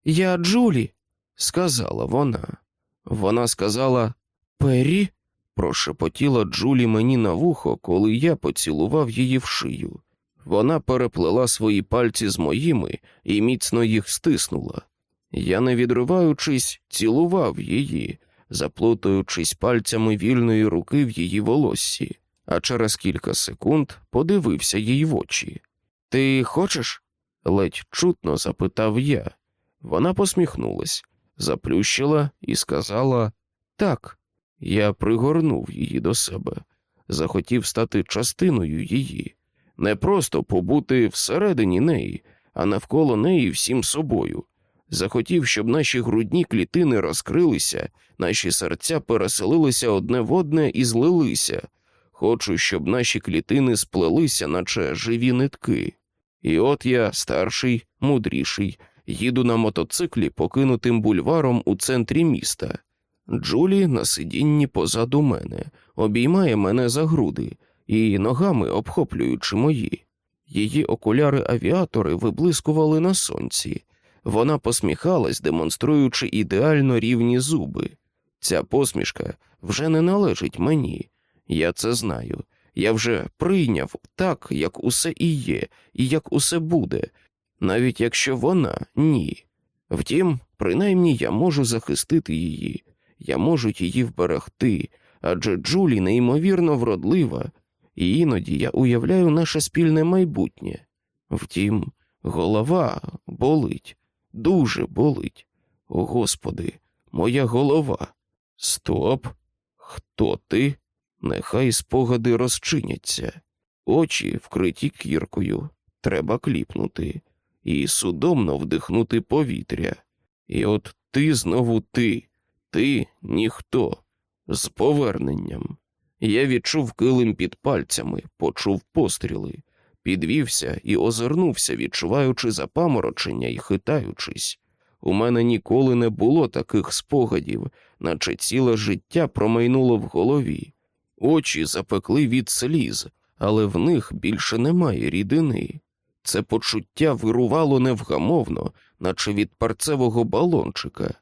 Я Джулі, сказала вона. Вона сказала Перрі, прошепотіла Джулі мені на вухо, коли я поцілував її в шию. Вона переплела свої пальці з моїми і міцно їх стиснула. Я, не відриваючись, цілував її, заплутуючись пальцями вільної руки в її волоссі, а через кілька секунд подивився їй в очі. Ти хочеш? ледь чутно запитав я. Вона посміхнулась, заплющила і сказала так. Я пригорнув її до себе, захотів стати частиною її, не просто побути всередині неї, а навколо неї всім собою. Захотів, щоб наші грудні клітини розкрилися, наші серця переселилися одне в одне і злилися. Хочу, щоб наші клітини сплелися, наче живі нитки. І от я, старший, мудріший, їду на мотоциклі покинутим бульваром у центрі міста. Джулі на сидінні позаду мене, обіймає мене за груди і ногами обхоплюючи мої. Її окуляри авіатори виблискували на сонці. Вона посміхалась, демонструючи ідеально рівні зуби. Ця посмішка вже не належить мені. Я це знаю. Я вже прийняв так, як усе і є, і як усе буде, навіть якщо вона ні. Втім, принаймні я можу захистити її, я можу її вберегти, адже Джулі неймовірно вродлива, і іноді я уявляю наше спільне майбутнє. Втім, голова болить, дуже болить. О Господи, моя голова. Стоп. Хто ти? Нехай спогади розчиняться, очі вкриті кіркою, треба кліпнути, і судомно вдихнути повітря. І от ти знову ти, ти ніхто, з поверненням. Я відчув килим під пальцями, почув постріли, підвівся і озирнувся, відчуваючи запаморочення і хитаючись. У мене ніколи не було таких спогадів, наче ціле життя промайнуло в голові. Очі запекли від сліз, але в них більше немає рідини. Це почуття вирувало невгамовно, наче від парцевого балончика.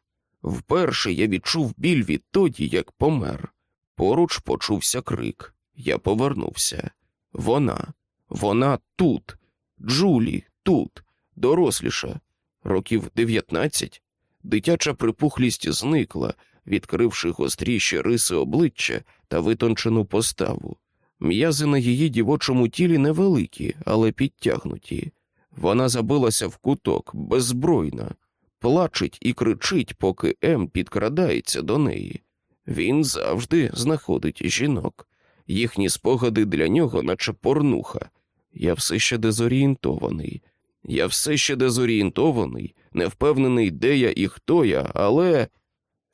Вперше я відчув біль відтоді, як помер. Поруч почувся крик. Я повернувся. Вона, вона тут, Джулі, тут, доросліша, років дев'ятнадцять. Дитяча припухлість зникла, відкривши гостріші риси обличчя та витончену поставу. М'язи на її дівочому тілі невеликі, але підтягнуті. Вона забилася в куток, беззбройна, плачить і кричить, поки М підкрадається до неї. Він завжди знаходить жінок. Їхні спогади для нього, наче порнуха. Я все ще дезорієнтований. Я все ще дезорієнтований, не впевнений, де я і хто я, але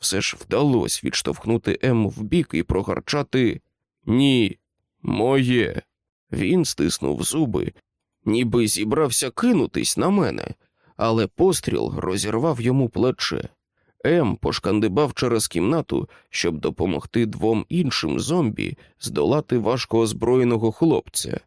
все ж вдалося відштовхнути М вбік і прогарчати ні, моє. Він стиснув зуби, ніби зібрався кинутись на мене, але постріл розірвав йому плече. М пошкандибав через кімнату, щоб допомогти двом іншим зомбі здолати важко озброєного хлопця.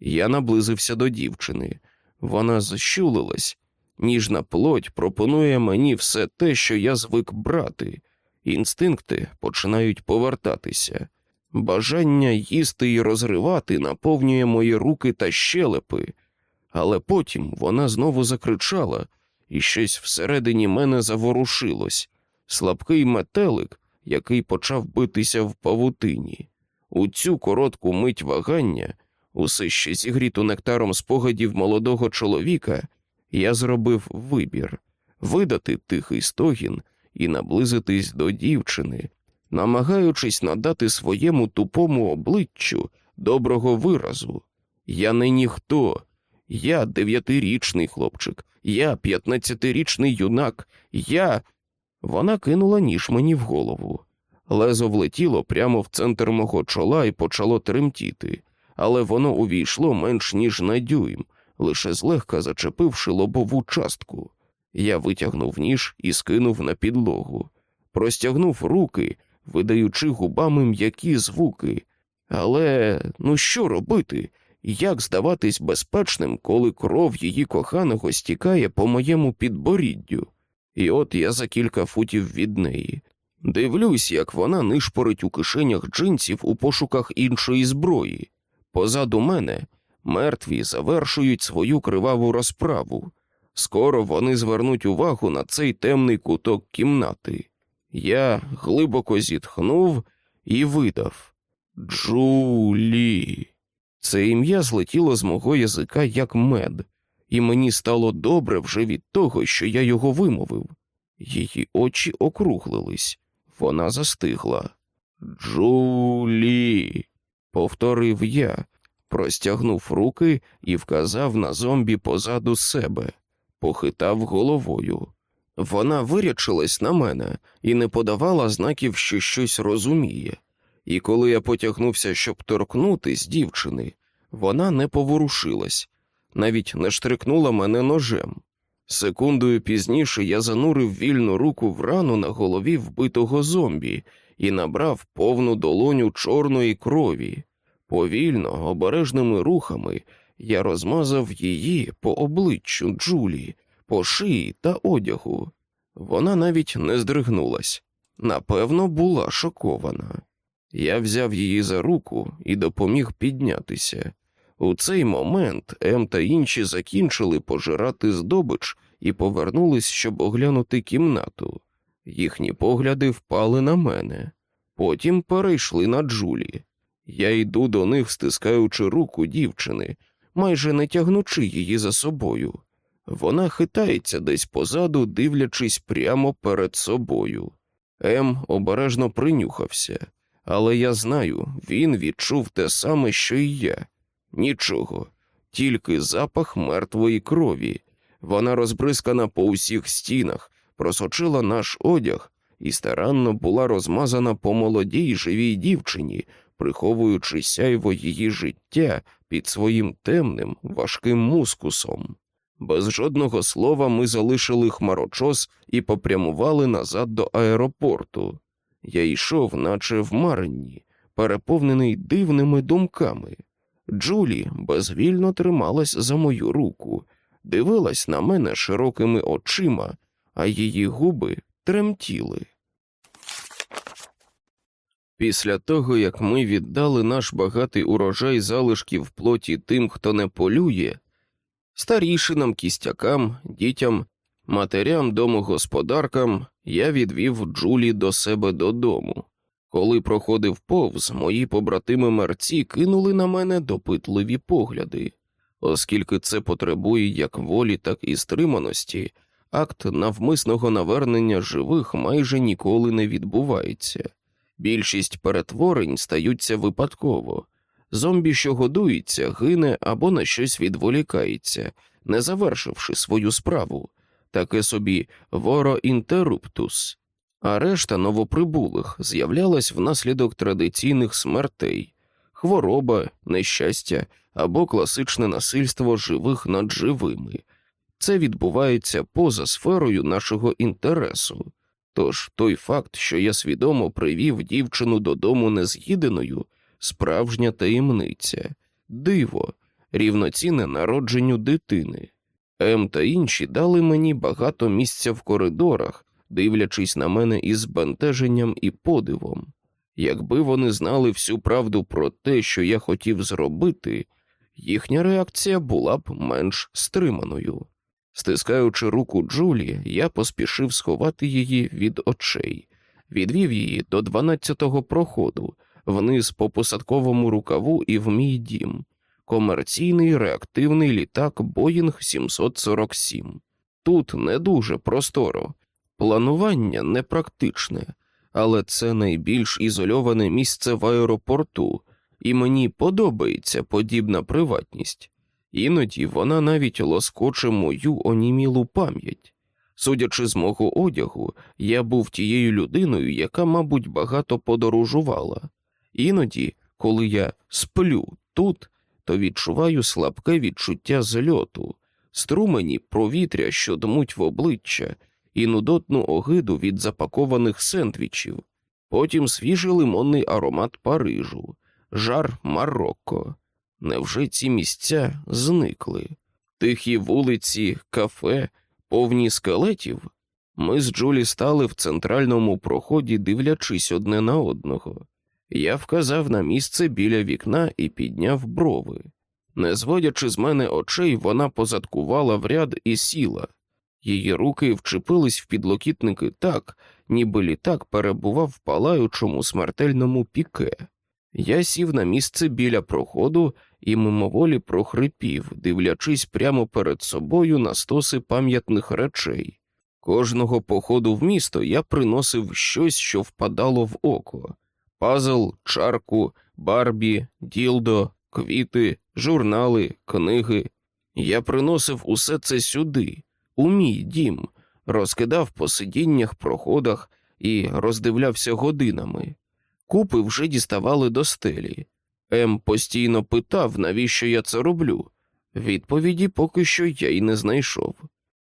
Я наблизився до дівчини. Вона защулилась. Ніжна плоть пропонує мені все те, що я звик брати. Інстинкти починають повертатися. Бажання їсти і розривати наповнює мої руки та щелепи, але потім вона знову закричала, і щось всередині мене заворушилось слабкий метелик, який почав битися в павутині. У цю коротку мить вагання, усе ще зігріту нектаром спогадів молодого чоловіка, я зробив вибір видати тихий стогін і наблизитись до дівчини, намагаючись надати своєму тупому обличчю доброго виразу. Я не ніхто. Я дев'ятирічний хлопчик, я п'ятнадцятирічний юнак, я. Вона кинула ніж мені в голову. Лезо влетіло прямо в центр мого чола і почало тремтіти, але воно увійшло менш ніж на дюйм, лише злегка зачепивши лобову частку. Я витягнув ніж і скинув на підлогу, простягнув руки, видаючи губами м'які звуки. Але ну що робити? Як здаватись безпечним, коли кров її коханого стікає по моєму підборіддю? І от я за кілька футів від неї. Дивлюсь, як вона нишпорить у кишенях джинсів у пошуках іншої зброї. Позаду мене мертві завершують свою криваву розправу. Скоро вони звернуть увагу на цей темний куток кімнати. Я глибоко зітхнув і видав Джулі. Це ім'я злетіло з мого язика як мед, і мені стало добре вже від того, що я його вимовив. Її очі округлились, вона застигла. Джулі, повторив я, простягнув руки і вказав на зомбі позаду себе, похитав головою. Вона вирячилась на мене і не подавала знаків, що щось розуміє. І коли я потягнувся, щоб торкнутись дівчини, вона не поворушилась, навіть не штрикнула мене ножем. Секундою пізніше я занурив вільну руку в рану на голові вбитого зомбі і набрав повну долоню чорної крові. Повільно, обережними рухами я розмазав її по обличчю Джулі, по шиї та одягу. Вона навіть не здригнулась. Напевно, була шокована. Я взяв її за руку і допоміг піднятися. У цей момент Ем та інші закінчили пожирати здобич і повернулись, щоб оглянути кімнату. Їхні погляди впали на мене, потім перейшли на Джулі. Я йду до них, стискаючи руку дівчини, майже не тягнучи її за собою. Вона хитається десь позаду, дивлячись прямо перед собою. Ем обережно принюхався, але я знаю, він відчув те саме, що й я. Нічого, тільки запах мертвої крові. Вона розбризкана по усіх стінах, просочила наш одяг і старанно була розмазана по молодій живій дівчині, приховуючи сяйво її життя під своїм темним, важким мускусом. Без жодного слова ми залишили хмарочос і попрямували назад до аеропорту. Я йшов, наче в маренні, переповнений дивними думками. Джулі безвільно трималась за мою руку, дивилась на мене широкими очима, а її губи тремтіли. Після того, як ми віддали наш багатий урожай залишків плоті тим, хто не полює, старішинам, кістякам, дітям, матерям, домогосподаркам, я відвів Джулі до себе додому. Коли проходив повз, мої побратими мерці кинули на мене допитливі погляди, оскільки це потребує як волі, так і стриманості, акт навмисного навернення живих майже ніколи не відбувається. Більшість перетворень стаються випадково. Зомбі, що годується, гине або на щось відволікається, не завершивши свою справу, таке собі воро інтерруптус, а решта новоприбулих з'являлась внаслідок традиційних смертей, хвороба, нещастя або класичне насильство живих над живими. Це відбувається поза сферою нашого інтересу. Тож той факт, що я свідомо привів дівчину додому нез'їденою, справжня таємниця, диво, рівноцінне народженню дитини. М та інші дали мені багато місця в коридорах, дивлячись на мене із бентеженням і подивом. Якби вони знали всю правду про те, що я хотів зробити, їхня реакція була б менш стриманою. Стискаючи руку Джулі, я поспішив сховати її від очей, відвів її до дванадцятого проходу, вниз по посадковому рукаву і в мій дім, комерційний реактивний літак Боїнг 747. Тут не дуже просторо, планування непрактичне, але це найбільш ізольоване місце в аеропорту, і мені подобається подібна приватність. Іноді вона навіть лоскоче мою онімілу пам'ять. Судячи з мого одягу, я був тією людиною, яка, мабуть, багато подорожувала. Іноді, коли я сплю тут, то відчуваю слабке відчуття зльоту, струмені провітря, що дмуть в обличчя, і нудотну огиду від запакованих сендвічів, потім свіжий лимонний аромат Парижу, жар Марокко. Невже ці місця зникли? Тихі вулиці, кафе, повні скелетів? Ми з Джулі стали в центральному проході, дивлячись одне на одного. Я вказав на місце біля вікна і підняв брови. Не зводячи з мене очей, вона позадкувала в ряд і сіла. Її руки вчепились в підлокітники так, ніби літак перебував в палаючому смертельному піке. Я сів на місце біля проходу і мимоволі прохрипів, дивлячись прямо перед собою на стоси пам'ятних речей. Кожного походу в місто я приносив щось, що впадало в око пазл, чарку, барбі, ділдо, квіти, журнали, книги. Я приносив усе це сюди, у мій дім, розкидав по сидіннях, проходах і роздивлявся годинами. Купи вже діставали до стелі. Ем постійно питав, навіщо я це роблю. Відповіді поки що я й не знайшов.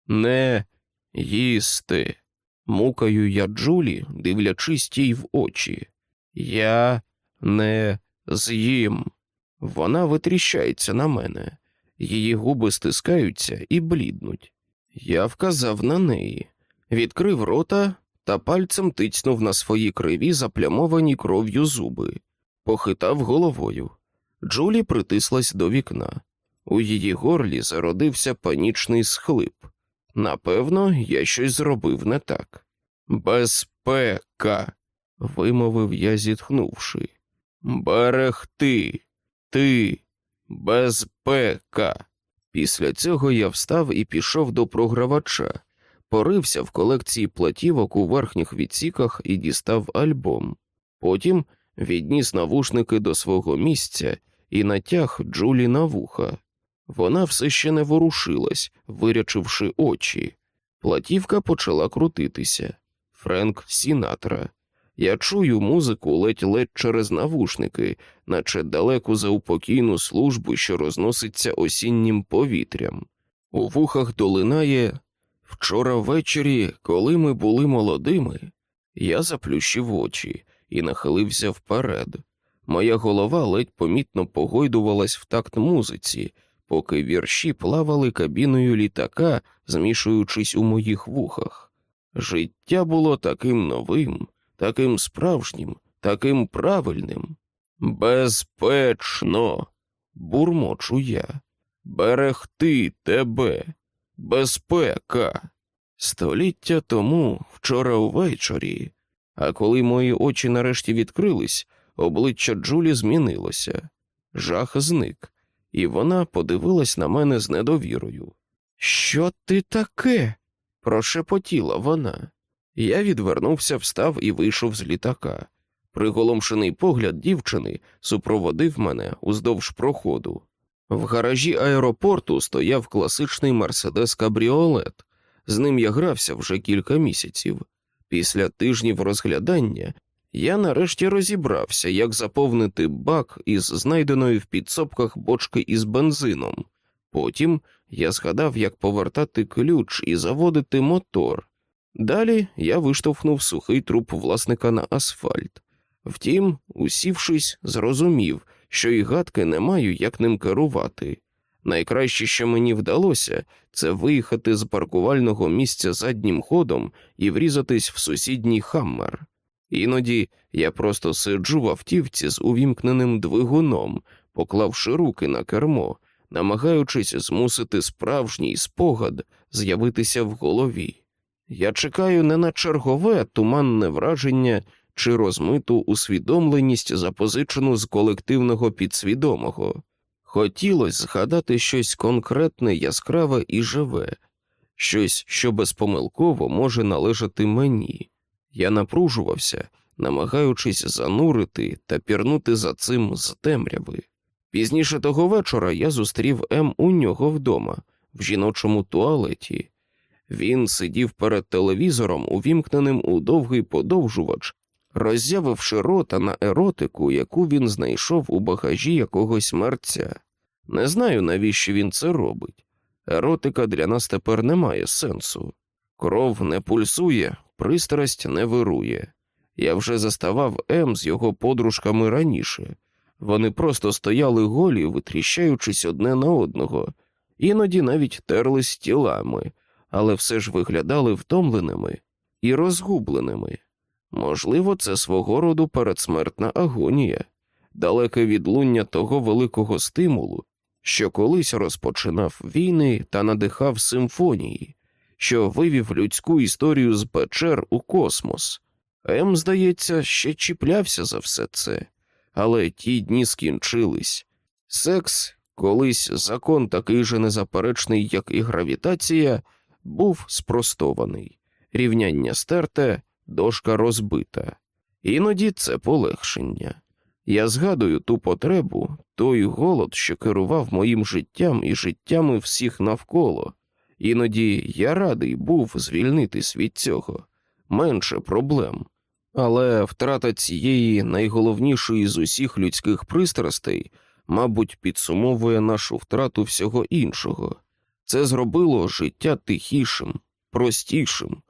Не їсти. Мукаю я Джулі, дивлячись тій в очі. Я не з'їм. Вона витріщається на мене, її губи стискаються і бліднуть. Я вказав на неї, відкрив рота та пальцем тицьнув на свої криві заплямовані кров'ю зуби, похитав головою. Джулі притислась до вікна. У її горлі зародився панічний схлип. Напевно, я щось зробив не так. Безпека, вимовив я, зітхнувши. Берегти, ти, безпека. Після цього я встав і пішов до програвача, порився в колекції платівок у верхніх відсіках і дістав альбом. Потім відніс навушники до свого місця і натяг Джулі на вуха. Вона все ще не ворушилась, вирячивши очі. Платівка почала крутитися. Френк Сінатра. Я чую музику ледь-ледь через навушники, наче далеку за упокійну службу, що розноситься осіннім повітрям. У вухах долинає вчора ввечері, коли ми були молодими, я заплющив очі і нахилився вперед. Моя голова ледь помітно погойдувалась в такт музиці, поки вірші плавали кабіною літака, змішуючись у моїх вухах. Життя було таким новим таким справжнім, таким правильним. Безпечно, бурмочу я, берегти тебе, безпека. Століття тому, вчора увечері, а коли мої очі нарешті відкрились, обличчя Джулі змінилося, жах зник, і вона подивилась на мене з недовірою. Що ти таке? прошепотіла вона. Я відвернувся, встав і вийшов з літака. Приголомшений погляд дівчини супроводив мене уздовж проходу. В гаражі аеропорту стояв класичний Мерседес Кабріолет. З ним я грався вже кілька місяців. Після тижнів розглядання я нарешті розібрався, як заповнити бак із знайденої в підсобках бочки із бензином. Потім я згадав, як повертати ключ і заводити мотор. Далі я виштовхнув сухий труп власника на асфальт. Втім, усівшись, зрозумів, що і гадки не маю, як ним керувати. Найкраще, що мені вдалося, це виїхати з паркувального місця заднім ходом і врізатись в сусідній хаммер. Іноді я просто сиджу в автівці з увімкненим двигуном, поклавши руки на кермо, намагаючись змусити справжній спогад з'явитися в голові. Я чекаю не на чергове туманне враження чи розмиту усвідомленість, запозичену з колективного підсвідомого. Хотілося згадати щось конкретне, яскраве і живе, щось, що безпомилково може належати мені. Я напружувався, намагаючись занурити та пірнути за цим з темряви. Пізніше того вечора я зустрів М у нього вдома, в жіночому туалеті. Він сидів перед телевізором, увімкненим у довгий подовжувач, роззявивши рота на еротику, яку він знайшов у багажі якогось мерця. Не знаю, навіщо він це робить. Еротика для нас тепер не має сенсу. Кров не пульсує, пристрасть не вирує. Я вже заставав М з його подружками раніше. Вони просто стояли голі, витріщаючись одне на одного, іноді навіть терлись тілами, але все ж виглядали втомленими і розгубленими. Можливо, це свого роду передсмертна агонія, далеке відлуння того великого стимулу, що колись розпочинав війни та надихав симфонії, що вивів людську історію з печер у космос. М, здається, ще чіплявся за все це, але ті дні скінчились. Секс, колись закон такий же незаперечний, як і гравітація, був спростований, рівняння стерте, дошка розбита. Іноді це полегшення. Я згадую ту потребу, той голод, що керував моїм життям і життями всіх навколо. Іноді я радий був звільнитись від цього, менше проблем. Але втрата цієї найголовнішої з усіх людських пристрастей, мабуть, підсумовує нашу втрату всього іншого. Це зробило життя тихішим, простішим,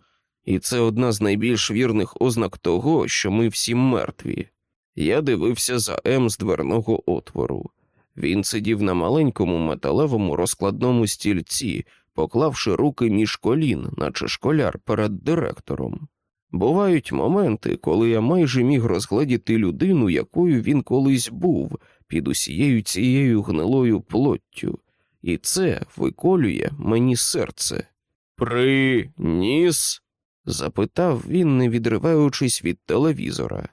і це одна з найбільш вірних ознак того, що ми всі мертві. Я дивився за М з дверного отвору. Він сидів на маленькому металевому розкладному стільці, поклавши руки між колін, наче школяр перед директором. Бувають моменти, коли я майже міг розгледіти людину, якою він колись був, під усією цією гнилою плоттю, і це виколює мені серце. Приніс? Запитав він, не відриваючись від телевізора.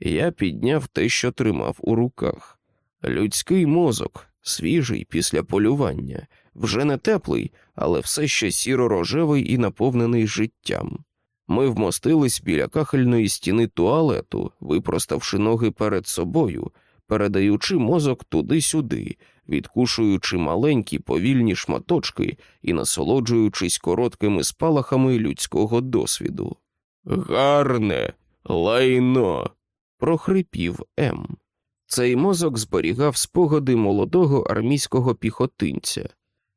Я підняв те, що тримав у руках. Людський мозок, свіжий після полювання, вже не теплий, але все ще сіро-рожевий і наповнений життям. Ми вмостились біля кахельної стіни туалету, випроставши ноги перед собою, передаючи мозок туди-сюди, відкушуючи маленькі повільні шматочки і насолоджуючись короткими спалахами людського досвіду. Гарне лайно. прохрипів М. Цей мозок зберігав спогади молодого армійського піхотинця.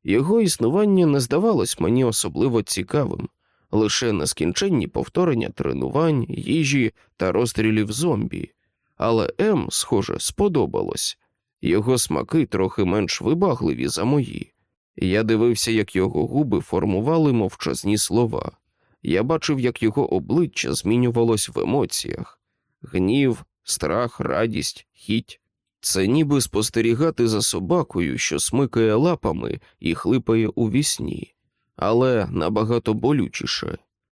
Його існування не здавалось мені особливо цікавим, лише нескінченні повторення тренувань, їжі та розстрілів зомбі. Але М, схоже, сподобалось його смаки трохи менш вибагливі за мої. Я дивився, як його губи формували мовчазні слова. Я бачив, як його обличчя змінювалось в емоціях гнів, страх, радість, хіть. Це ніби спостерігати за собакою, що смикає лапами і хлипає у вісні, але набагато болючіше.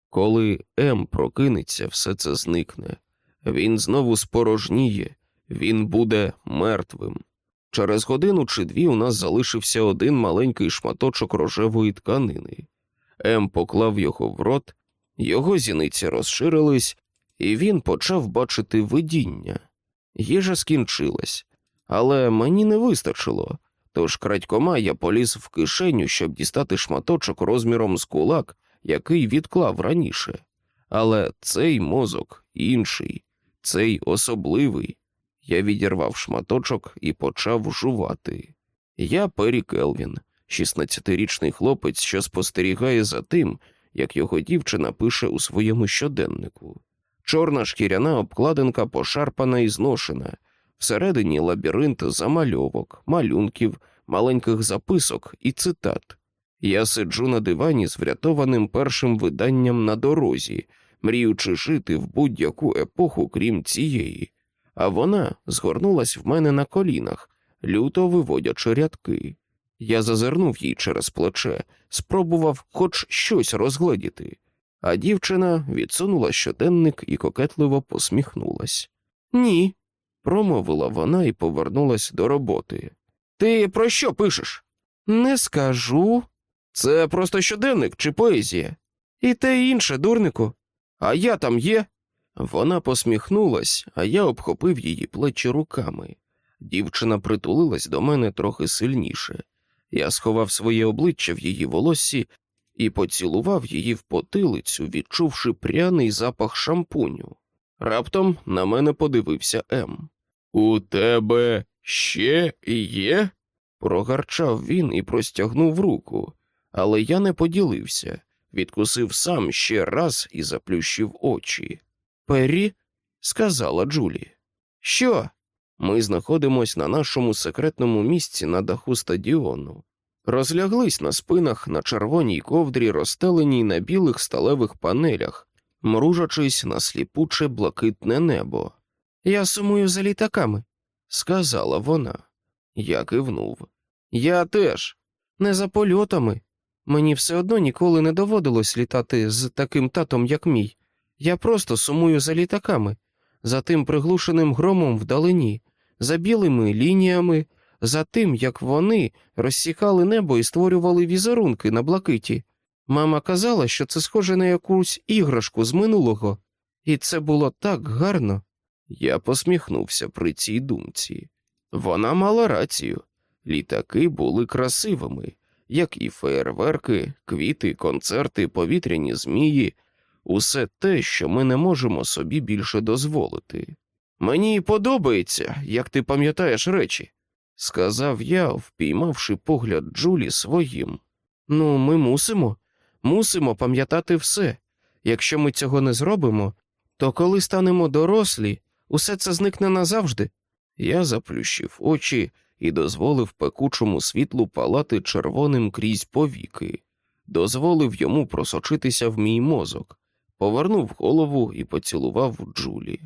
Коли М прокинеться, все це зникне. Він знову спорожніє, він буде мертвим. Через годину чи дві у нас залишився один маленький шматочок рожевої тканини. М поклав його в рот, його зіниці розширились, і він почав бачити видіння. Їжа скінчилась, але мені не вистачило, тож крадькома я поліз в кишеню, щоб дістати шматочок розміром з кулак, який відклав раніше. Але цей мозок інший, цей особливий. Я відірвав шматочок і почав жувати. Я Пері Келвін, 16-річний хлопець, що спостерігає за тим, як його дівчина пише у своєму щоденнику. Чорна шкіряна обкладинка пошарпана і зношена, всередині лабіринт замальовок, малюнків, маленьких записок і цитат. Я сиджу на дивані з врятованим першим виданням на дорозі, мріючи жити в будь-яку епоху, крім цієї а вона згорнулась в мене на колінах, люто виводячи рядки. Я зазирнув їй через плече, спробував хоч щось розгледіти, а дівчина відсунула щоденник і кокетливо посміхнулась. Ні, промовила вона і повернулась до роботи. Ти про що пишеш? Не скажу. Це просто щоденник чи поезія. І те інше, дурнику. А я там є. Вона посміхнулась, а я обхопив її плечі руками. Дівчина притулилась до мене трохи сильніше. Я сховав своє обличчя в її волоссі і поцілував її в потилицю, відчувши пряний запах шампуню. Раптом на мене подивився М. У тебе ще є? прогарчав він і простягнув руку, але я не поділився, відкусив сам ще раз і заплющив очі. Пері, сказала Джулі. Що? Ми знаходимось на нашому секретному місці на даху стадіону. Розляглись на спинах на червоній ковдрі, розстеленій на білих сталевих панелях, мружачись на сліпуче блакитне небо. Я сумую за літаками, сказала вона. Я кивнув. Я теж, не за польотами. Мені все одно ніколи не доводилось літати з таким татом, як мій. Я просто сумую за літаками, за тим приглушеним громом вдалині, за білими лініями, за тим, як вони розсікали небо і створювали візерунки на блакиті. Мама казала, що це схоже на якусь іграшку з минулого, і це було так гарно. Я посміхнувся при цій думці. Вона мала рацію. Літаки були красивими, як і феєрверки, квіти, концерти, повітряні змії, усе те, що ми не можемо собі більше дозволити. Мені подобається, як ти пам'ятаєш речі, сказав я, впіймавши погляд Джулі своїм. Ну, ми мусимо, мусимо пам'ятати все. Якщо ми цього не зробимо, то коли станемо дорослі, усе це зникне назавжди. Я заплющив очі і дозволив пекучому світлу палати червоним крізь повіки, дозволив йому просочитися в мій мозок, повернув голову і поцілував Джулі.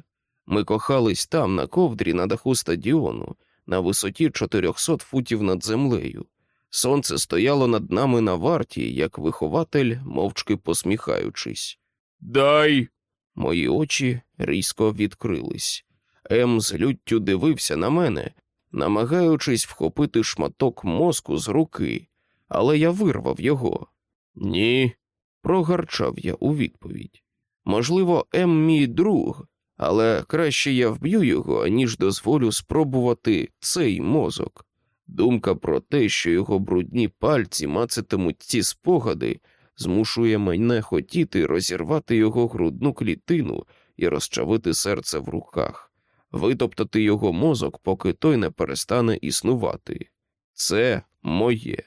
Ми кохались там, на ковдрі на даху стадіону, на висоті 400 футів над землею. Сонце стояло над нами на варті, як вихователь, мовчки посміхаючись. Дай. Мої очі різко відкрились. Ем з люттю дивився на мене, намагаючись вхопити шматок мозку з руки, але я вирвав його. Ні, прогарчав я у відповідь. Можливо, Ем мій друг, але краще я вб'ю його, ніж дозволю спробувати цей мозок. Думка про те, що його брудні пальці мацатимуть ці спогади, змушує мене хотіти розірвати його грудну клітину і розчавити серце в руках, витоптати його мозок, поки той не перестане існувати. Це моє.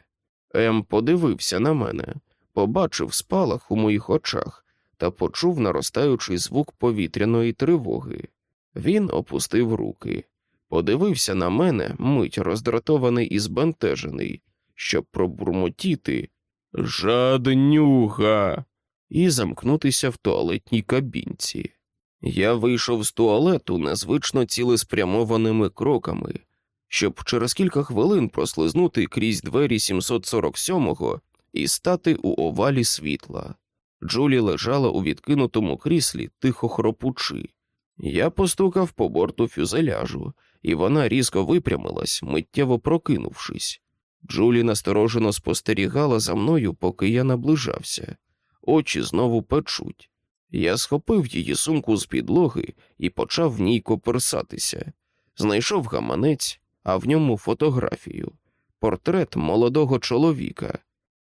Ем подивився на мене, побачив спалах у моїх очах та почув наростаючий звук повітряної тривоги. Він опустив руки, подивився на мене, мить роздратований і збентежений, щоб пробурмотіти жаднюга і замкнутися в туалетній кабінці. Я вийшов з туалету незвично цілеспрямованими кроками, щоб через кілька хвилин прослизнути крізь двері 747-го і стати у овалі світла. Джулі лежала у відкинутому кріслі, тихо хропучи. Я постукав по борту фюзеляжу, і вона різко випрямилась, миттєво прокинувшись. Джулі насторожено спостерігала за мною, поки я наближався. Очі знову печуть. Я схопив її сумку з підлоги і почав в ній коперсатися. Знайшов гаманець, а в ньому фотографію, портрет молодого чоловіка.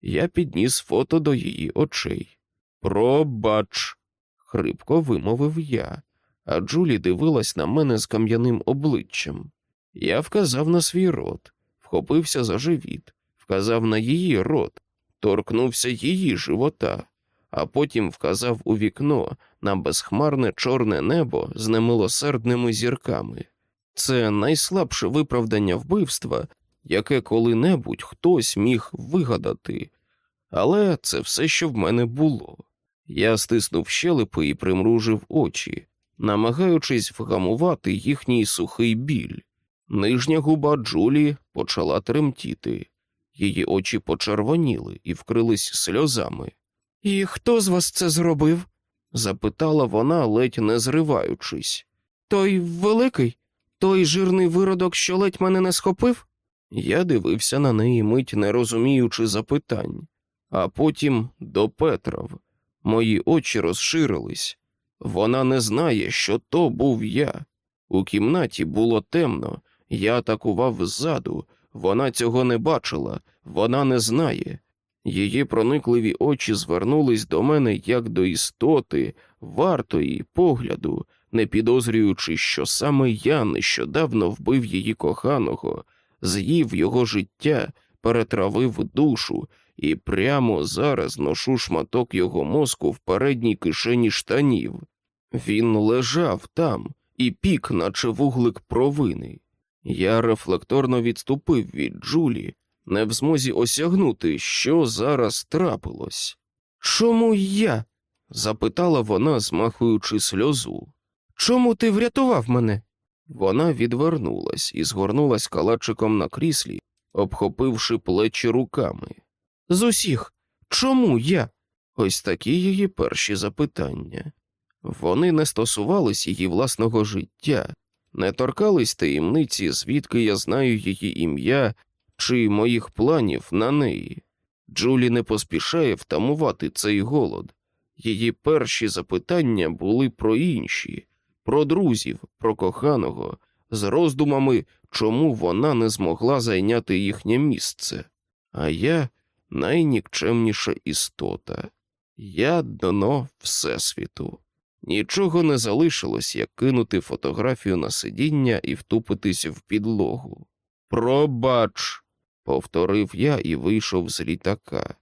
Я підніс фото до її очей. Пробач, хрипко вимовив я, а Джулі дивилась на мене з кам'яним обличчям. Я вказав на свій рот, вхопився за живіт, вказав на її рот, торкнувся її живота, а потім вказав у вікно на безхмарне чорне небо з немилосердними зірками. Це найслабше виправдання вбивства, яке коли-небудь хтось міг вигадати, але це все, що в мене було. Я стиснув щелепи і примружив очі, намагаючись вгамувати їхній сухий біль. Нижня губа Джулі почала тремтіти, її очі почервоніли і вкрились сльозами. І хто з вас це зробив? запитала вона, ледь не зриваючись. Той великий, той жирний виродок, що ледь мене не схопив? Я дивився на неї, мить не розуміючи запитань, а потім до Петров. Мої очі розширились. Вона не знає, що то був я. У кімнаті було темно, я атакував ззаду, вона цього не бачила, вона не знає. Її проникливі очі звернулись до мене як до істоти, вартої погляду, не підозрюючи, що саме я нещодавно вбив її коханого, з'їв його життя, перетравив душу і прямо зараз ношу шматок його мозку в передній кишені штанів. Він лежав там і пік, наче вуглик провини. Я рефлекторно відступив від Джулі, не в змозі осягнути, що зараз трапилось. Чому я? запитала вона, змахуючи сльозу. Чому ти врятував мене? Вона відвернулась і згорнулась калачиком на кріслі, обхопивши плечі руками. З усіх, чому я? Ось такі її перші запитання. Вони не стосувались її власного життя, не торкались таємниці, звідки я знаю її ім'я чи моїх планів на неї. Джулі не поспішає втамувати цей голод. Її перші запитання були про інші, про друзів, про коханого, з роздумами, чому вона не змогла зайняти їхнє місце. А я найнікчемніша істота, я дно Всесвіту. Нічого не залишилось, як кинути фотографію на сидіння і втупитись в підлогу. Пробач, повторив я і вийшов з літака.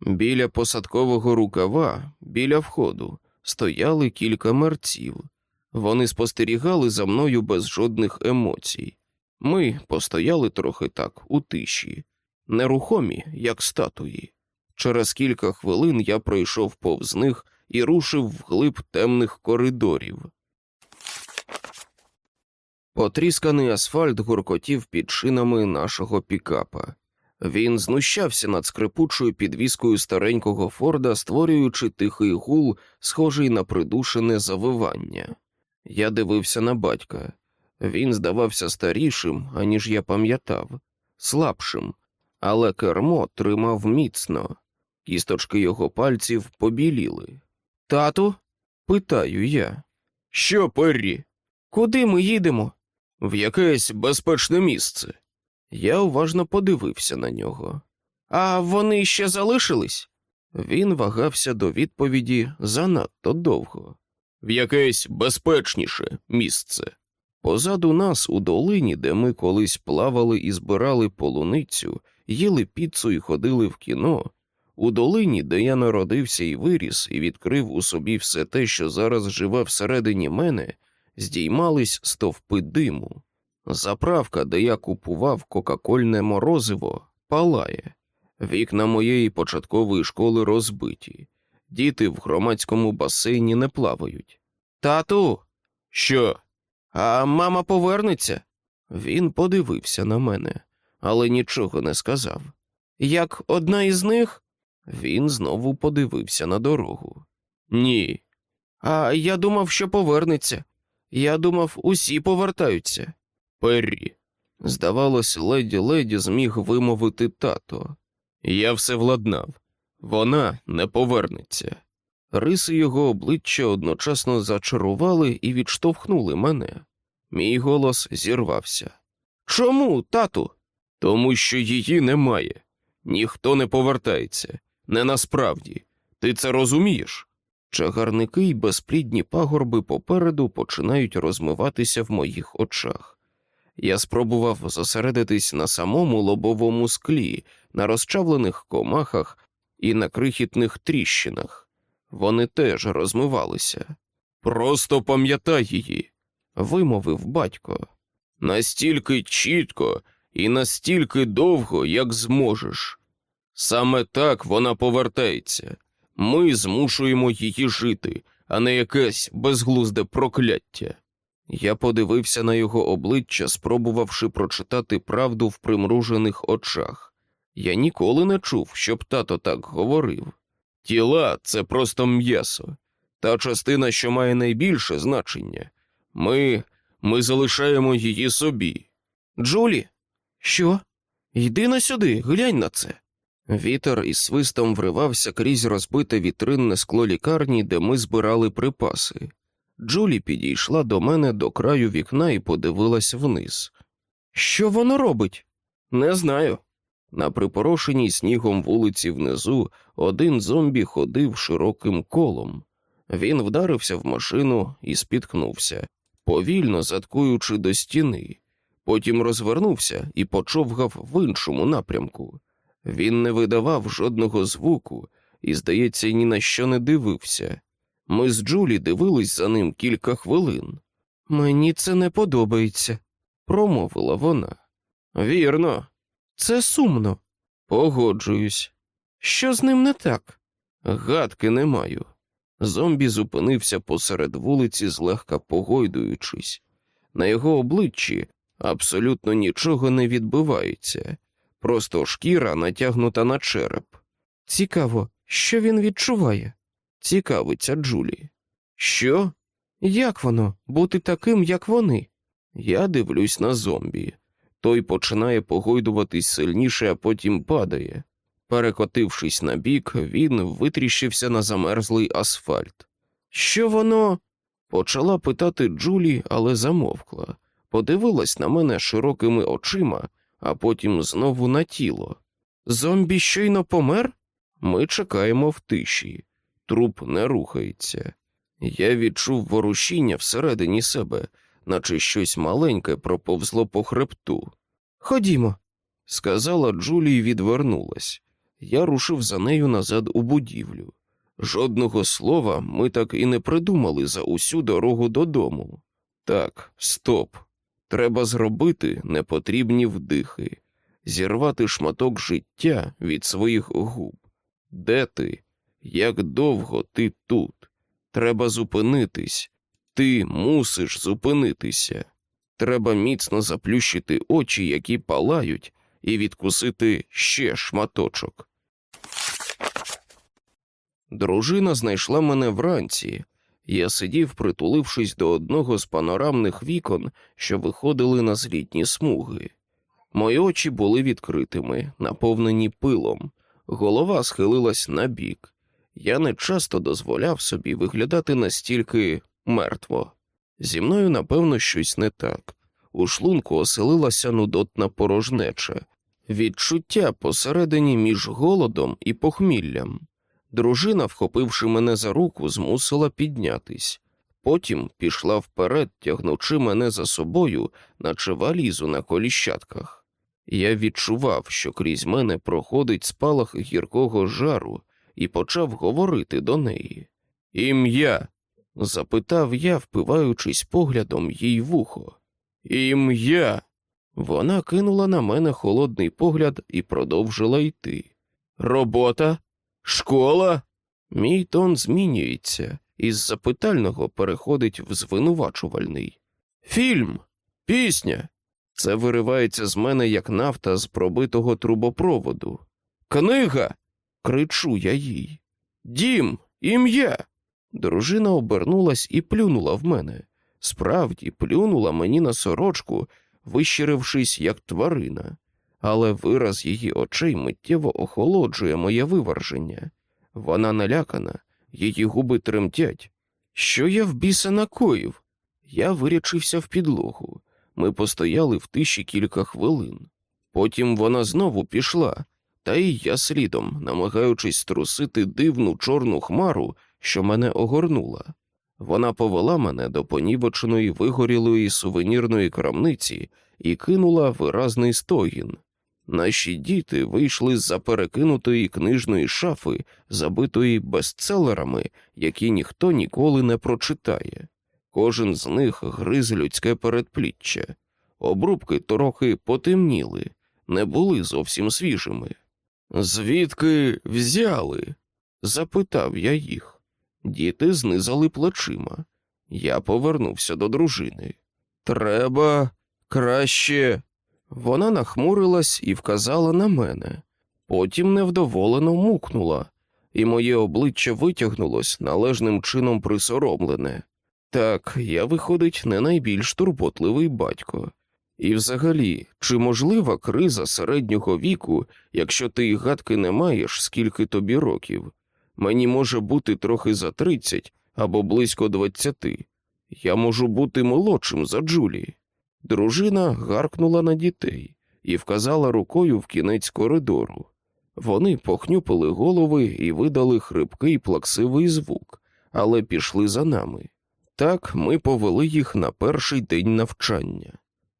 Біля посадкового рукава, біля входу, стояли кілька мерців. Вони спостерігали за мною без жодних емоцій. Ми постояли трохи так, у тиші, нерухомі, як статуї. Через кілька хвилин я пройшов повз них і рушив вглиб темних коридорів. Потрісканий асфальт гуркотів під шинами нашого пікапа. Він знущався над скрипучою підвіскою старенького Форда, створюючи тихий гул, схожий на придушене завивання. Я дивився на батька. Він здавався старішим, аніж я пам'ятав, слабшим, але кермо тримав міцно, кісточки його пальців побіліли. Тату? питаю я. Що, Перрі? Куди ми їдемо? В якесь безпечне місце. Я уважно подивився на нього. А вони ще залишились? Він вагався до відповіді занадто довго. В якесь безпечніше місце. Позаду нас, у долині, де ми колись плавали і збирали полуницю, їли піцу і ходили в кіно, у долині, де я народився і виріс, і відкрив у собі все те, що зараз живе всередині мене, здіймались стовпи диму. Заправка, де я купував кока-кольне морозиво, палає. Вікна моєї початкової школи розбиті, діти в громадському басейні не плавають. Тату, що? А мама повернеться? Він подивився на мене, але нічого не сказав. Як одна із них? Він знову подивився на дорогу. Ні. А я думав, що повернеться. Я думав, усі повертаються. Перрі. Здавалось, леді леді зміг вимовити тато. Я все владнав. Вона не повернеться. Риси його обличчя одночасно зачарували і відштовхнули мене. Мій голос зірвався. Чому, тату? Тому що її немає. Ніхто не повертається. Не насправді. Ти це розумієш? Чагарники й безплідні пагорби попереду починають розмиватися в моїх очах. Я спробував зосередитись на самому лобовому склі, на розчавлених комахах і на крихітних тріщинах. Вони теж розмивалися. Просто пам'ятай її, вимовив батько. Настільки чітко і настільки довго, як зможеш. Саме так вона повертається. Ми змушуємо її жити, а не якесь безглузде прокляття. Я подивився на його обличчя, спробувавши прочитати правду в примружених очах. Я ніколи не чув, щоб тато так говорив. Тіла це просто м'ясо, та частина, що має найбільше значення. Ми ми залишаємо її собі. Джулі, що? Йди на сюди, глянь на це. Вітер із свистом вривався крізь розбите вітринне скло лікарні, де ми збирали припаси. Джулі підійшла до мене до краю вікна і подивилась вниз. Що воно робить? Не знаю. На припорошеній снігом вулиці внизу один зомбі ходив широким колом. Він вдарився в машину і спіткнувся, повільно заткуючи до стіни. Потім розвернувся і почовгав в іншому напрямку. Він не видавав жодного звуку і, здається, ні на що не дивився. Ми з Джулі дивились за ним кілька хвилин. Мені це не подобається, промовила вона. Вірно, це сумно. Погоджуюсь. Що з ним не так? Гадки не маю. Зомбі зупинився посеред вулиці, злегка погойдуючись. На його обличчі абсолютно нічого не відбувається, просто шкіра натягнута на череп. Цікаво, що він відчуває? Цікавиться Джулі. Що? Як воно бути таким, як вони? Я дивлюсь на зомбі. Той починає погойдуватись сильніше, а потім падає. Перекотившись на бік, він витріщився на замерзлий асфальт. Що воно? Почала питати Джулі, але замовкла. Подивилась на мене широкими очима, а потім знову на тіло. Зомбі щойно помер? Ми чекаємо в тиші. Труп не рухається. Я відчув ворушіння всередині себе, наче щось маленьке проповзло по хребту. Ходімо, сказала Джулі і відвернулась. Я рушив за нею назад у будівлю. Жодного слова ми так і не придумали за усю дорогу додому. Так, стоп. Треба зробити непотрібні вдихи, зірвати шматок життя від своїх губ. Де ти? Як довго ти тут? Треба зупинитись. Ти мусиш зупинитися. Треба міцно заплющити очі, які палають, і відкусити ще шматочок. Дружина знайшла мене вранці. Я сидів, притулившись до одного з панорамних вікон, що виходили на злітні смуги. Мої очі були відкритими, наповнені пилом, голова схилилась на бік. Я не часто дозволяв собі виглядати настільки мертво. Зі мною, напевно, щось не так. У шлунку оселилася нудотна порожнеча, відчуття посередині між голодом і похміллям. Дружина, вхопивши мене за руку, змусила піднятись. Потім пішла вперед, тягнучи мене за собою, наче валізу на коліщатках. Я відчував, що крізь мене проходить спалах гіркого жару, і почав говорити до неї. Ім'я? запитав я, впиваючись поглядом їй в ухо. Ім'я. Вона кинула на мене холодний погляд і продовжила йти. Робота? Школа? Мій тон змінюється, із запитального переходить в звинувачувальний. Фільм, пісня. Це виривається з мене як нафта з пробитого трубопроводу. Книга. кричу я їй. Дім, ім'я. Дружина обернулась і плюнула в мене. Справді, плюнула мені на сорочку, вищирившись, як тварина, але вираз її очей миттєво охолоджує моє виверження. Вона налякана, її губи тремтять. Що я в біса накоїв? Я вирячився в підлогу. Ми постояли в тиші кілька хвилин. Потім вона знову пішла, та й я слідом, намагаючись струсити дивну чорну хмару, що мене огорнула. Вона повела мене до понівоченої вигорілої сувенірної крамниці і кинула виразний стогін. Наші діти вийшли з за перекинутої книжної шафи, забитої бестселерами, які ніхто ніколи не прочитає. Кожен з них гриз людське передпліччя. Обрубки трохи потемніли, не були зовсім свіжими. Звідки взяли? запитав я їх. Діти знизали плечима. Я повернувся до дружини. Треба краще. Вона нахмурилась і вказала на мене, потім невдоволено мукнула, і моє обличчя витягнулось належним чином присоромлене. Так, я, виходить, не найбільш турботливий батько. І взагалі, чи можлива криза середнього віку, якщо ти й гадки не маєш, скільки тобі років? Мені може бути трохи за тридцять або близько двадцяти. Я можу бути молодшим за Джулі. Дружина гаркнула на дітей і вказала рукою в кінець коридору. Вони похнюпили голови і видали хрипкий плаксивий звук, але пішли за нами. Так ми повели їх на перший день навчання.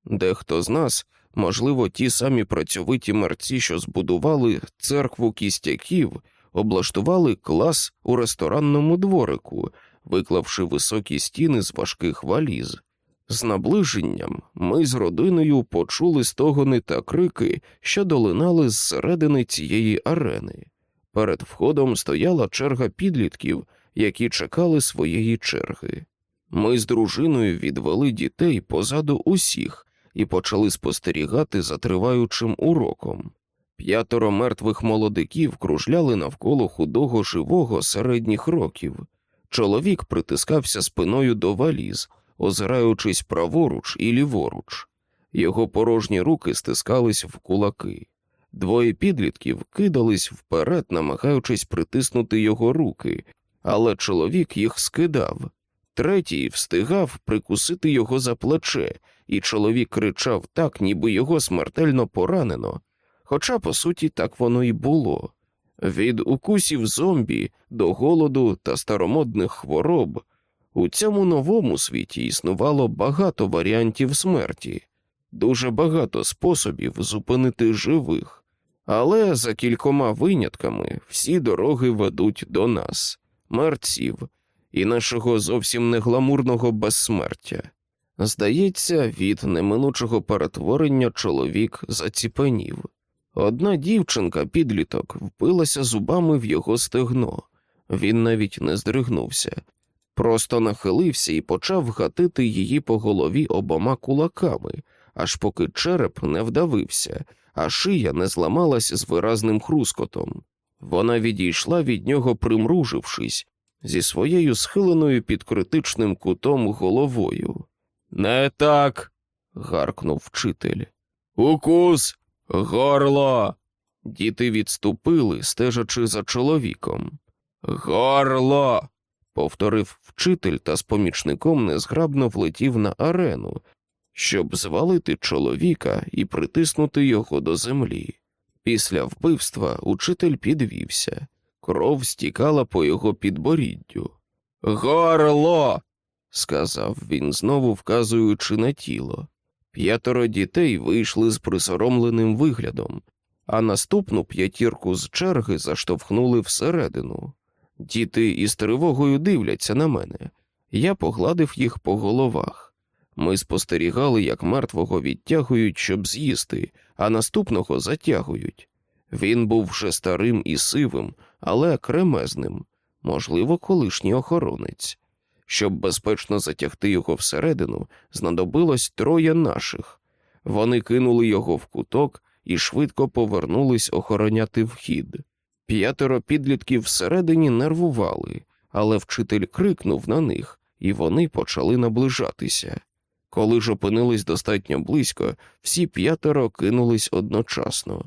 Дехто з нас, можливо, ті самі працьовиті мерці, що збудували церкву кістяків, облаштували клас у ресторанному дворику, виклавши високі стіни з важких валіз. З наближенням ми з родиною почули стогони та крики, що долинали зсередини цієї арени. Перед входом стояла черга підлітків, які чекали своєї черги. Ми з дружиною відвели дітей позаду усіх і почали спостерігати за триваючим уроком. П'ятеро мертвих молодиків кружляли навколо худого живого середніх років. Чоловік притискався спиною до валіз, озираючись праворуч і ліворуч. Його порожні руки стискались в кулаки. Двоє підлітків кидались вперед, намагаючись притиснути його руки, але чоловік їх скидав. Третій встигав прикусити його за плече, і чоловік кричав так, ніби його смертельно поранено, хоча, по суті, так воно і було. Від укусів зомбі до голоду та старомодних хвороб у цьому новому світі існувало багато варіантів смерті, дуже багато способів зупинити живих, але за кількома винятками всі дороги ведуть до нас, мерців і нашого зовсім не гламурного безсмертя. Здається, від неминучого перетворення чоловік заціпенів. Одна дівчинка, підліток, впилася зубами в його стегно. Він навіть не здригнувся, просто нахилився і почав гатити її по голові обома кулаками, аж поки череп не вдавився, а шия не зламалась з виразним хрускотом. Вона відійшла від нього, примружившись, зі своєю схиленою під критичним кутом головою. Не так. гаркнув вчитель. Укус, горло. Діти відступили, стежачи за чоловіком. Горло. Повторив вчитель та з помічником незграбно влетів на арену, щоб звалити чоловіка і притиснути його до землі. Після вбивства учитель підвівся, кров стікала по його підборіддю. Горло сказав він, знову вказуючи на тіло. П'ятеро дітей вийшли з присоромленим виглядом, а наступну п'ятірку з черги заштовхнули всередину. Діти із тривогою дивляться на мене. Я погладив їх по головах. Ми спостерігали, як мертвого відтягують, щоб з'їсти, а наступного затягують. Він був вже старим і сивим, але кремезним, можливо, колишній охоронець. Щоб безпечно затягти його всередину, знадобилось троє наших. Вони кинули його в куток і швидко повернулись охороняти вхід. П'ятеро підлітків всередині нервували, але вчитель крикнув на них, і вони почали наближатися. Коли ж опинились достатньо близько, всі п'ятеро кинулись одночасно.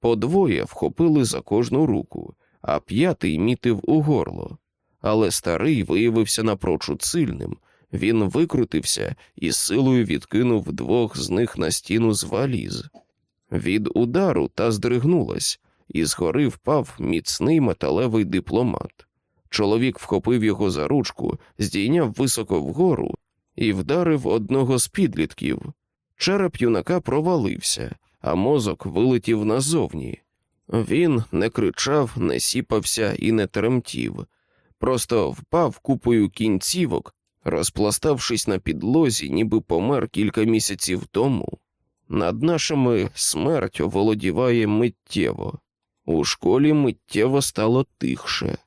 По двоє вхопили за кожну руку, а п'ятий мітив у горло але старий виявився напрочуд сильним. Він викрутився і силою відкинув двох з них на стіну з валіз. Від удару та здригнулась, і згори впав міцний металевий дипломат. Чоловік вхопив його за ручку, здійняв високо вгору і вдарив одного з підлітків. Череп юнака провалився, а мозок вилетів назовні. Він не кричав, не сіпався і не тремтів просто впав купою кінцівок, розпластавшись на підлозі, ніби помер кілька місяців тому. Над нашими смерть оволодіває миттєво. У школі миттєво стало тихше.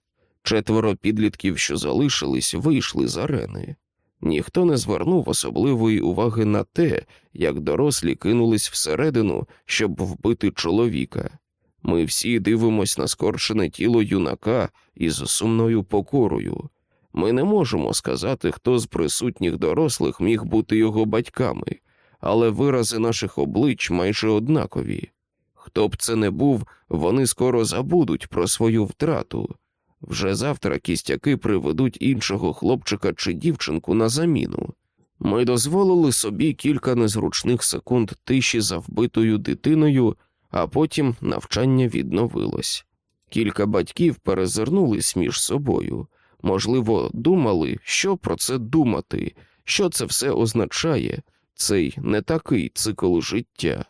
Четверо підлітків, що залишились, вийшли з арени. Ніхто не звернув особливої уваги на те, як дорослі кинулись всередину, щоб вбити чоловіка. Ми всі дивимось на скорчене тіло юнака із сумною покорою. Ми не можемо сказати, хто з присутніх дорослих міг бути його батьками, але вирази наших облич майже однакові. Хто б це не був, вони скоро забудуть про свою втрату. Вже завтра кістяки приведуть іншого хлопчика чи дівчинку на заміну. Ми дозволили собі кілька незручних секунд тиші за вбитою дитиною, а потім навчання відновилось. Кілька батьків перезирнулись між собою, можливо, думали, що про це думати, що це все означає, цей не такий цикл життя.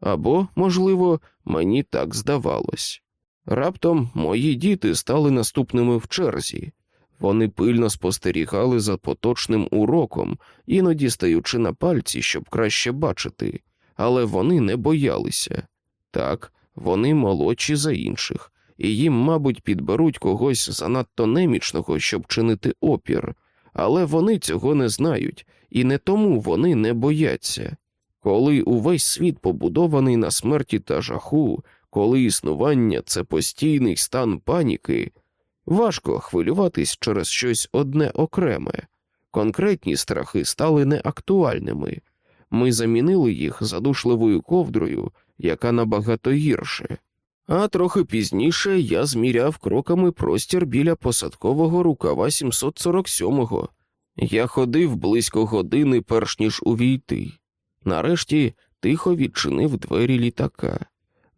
Або, можливо, мені так здавалось. Раптом мої діти стали наступними в черзі. Вони пильно спостерігали за поточним уроком, іноді стаючи на пальці, щоб краще бачити, але вони не боялися. Так, вони молодші за інших, і їм, мабуть, підберуть когось занадто немічного, щоб чинити опір, але вони цього не знають, і не тому вони не бояться. Коли увесь світ побудований на смерті та жаху, коли існування це постійний стан паніки, важко хвилюватись через щось одне окреме. Конкретні страхи стали неактуальними. Ми замінили їх задушливою ковдрою, яка набагато гірше. А трохи пізніше я зміряв кроками простір біля посадкового рукава 747-го. Я ходив близько години, перш ніж увійти. Нарешті тихо відчинив двері літака.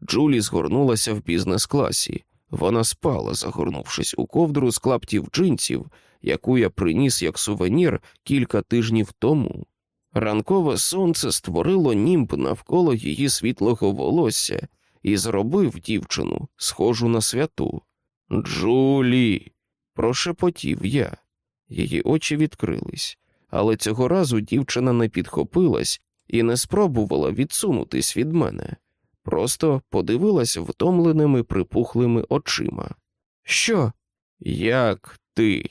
Джулі згорнулася в бізнес-класі. Вона спала, загорнувшись у ковдру з клаптів джинсів, яку я приніс як сувенір кілька тижнів тому. Ранкове сонце створило німб навколо її світлого волосся і зробив дівчину, схожу на святу. Джулі, прошепотів я. Її очі відкрились, але цього разу дівчина не підхопилась і не спробувала відсунутись від мене, просто подивилась втомленими припухлими очима. Що? Як ти?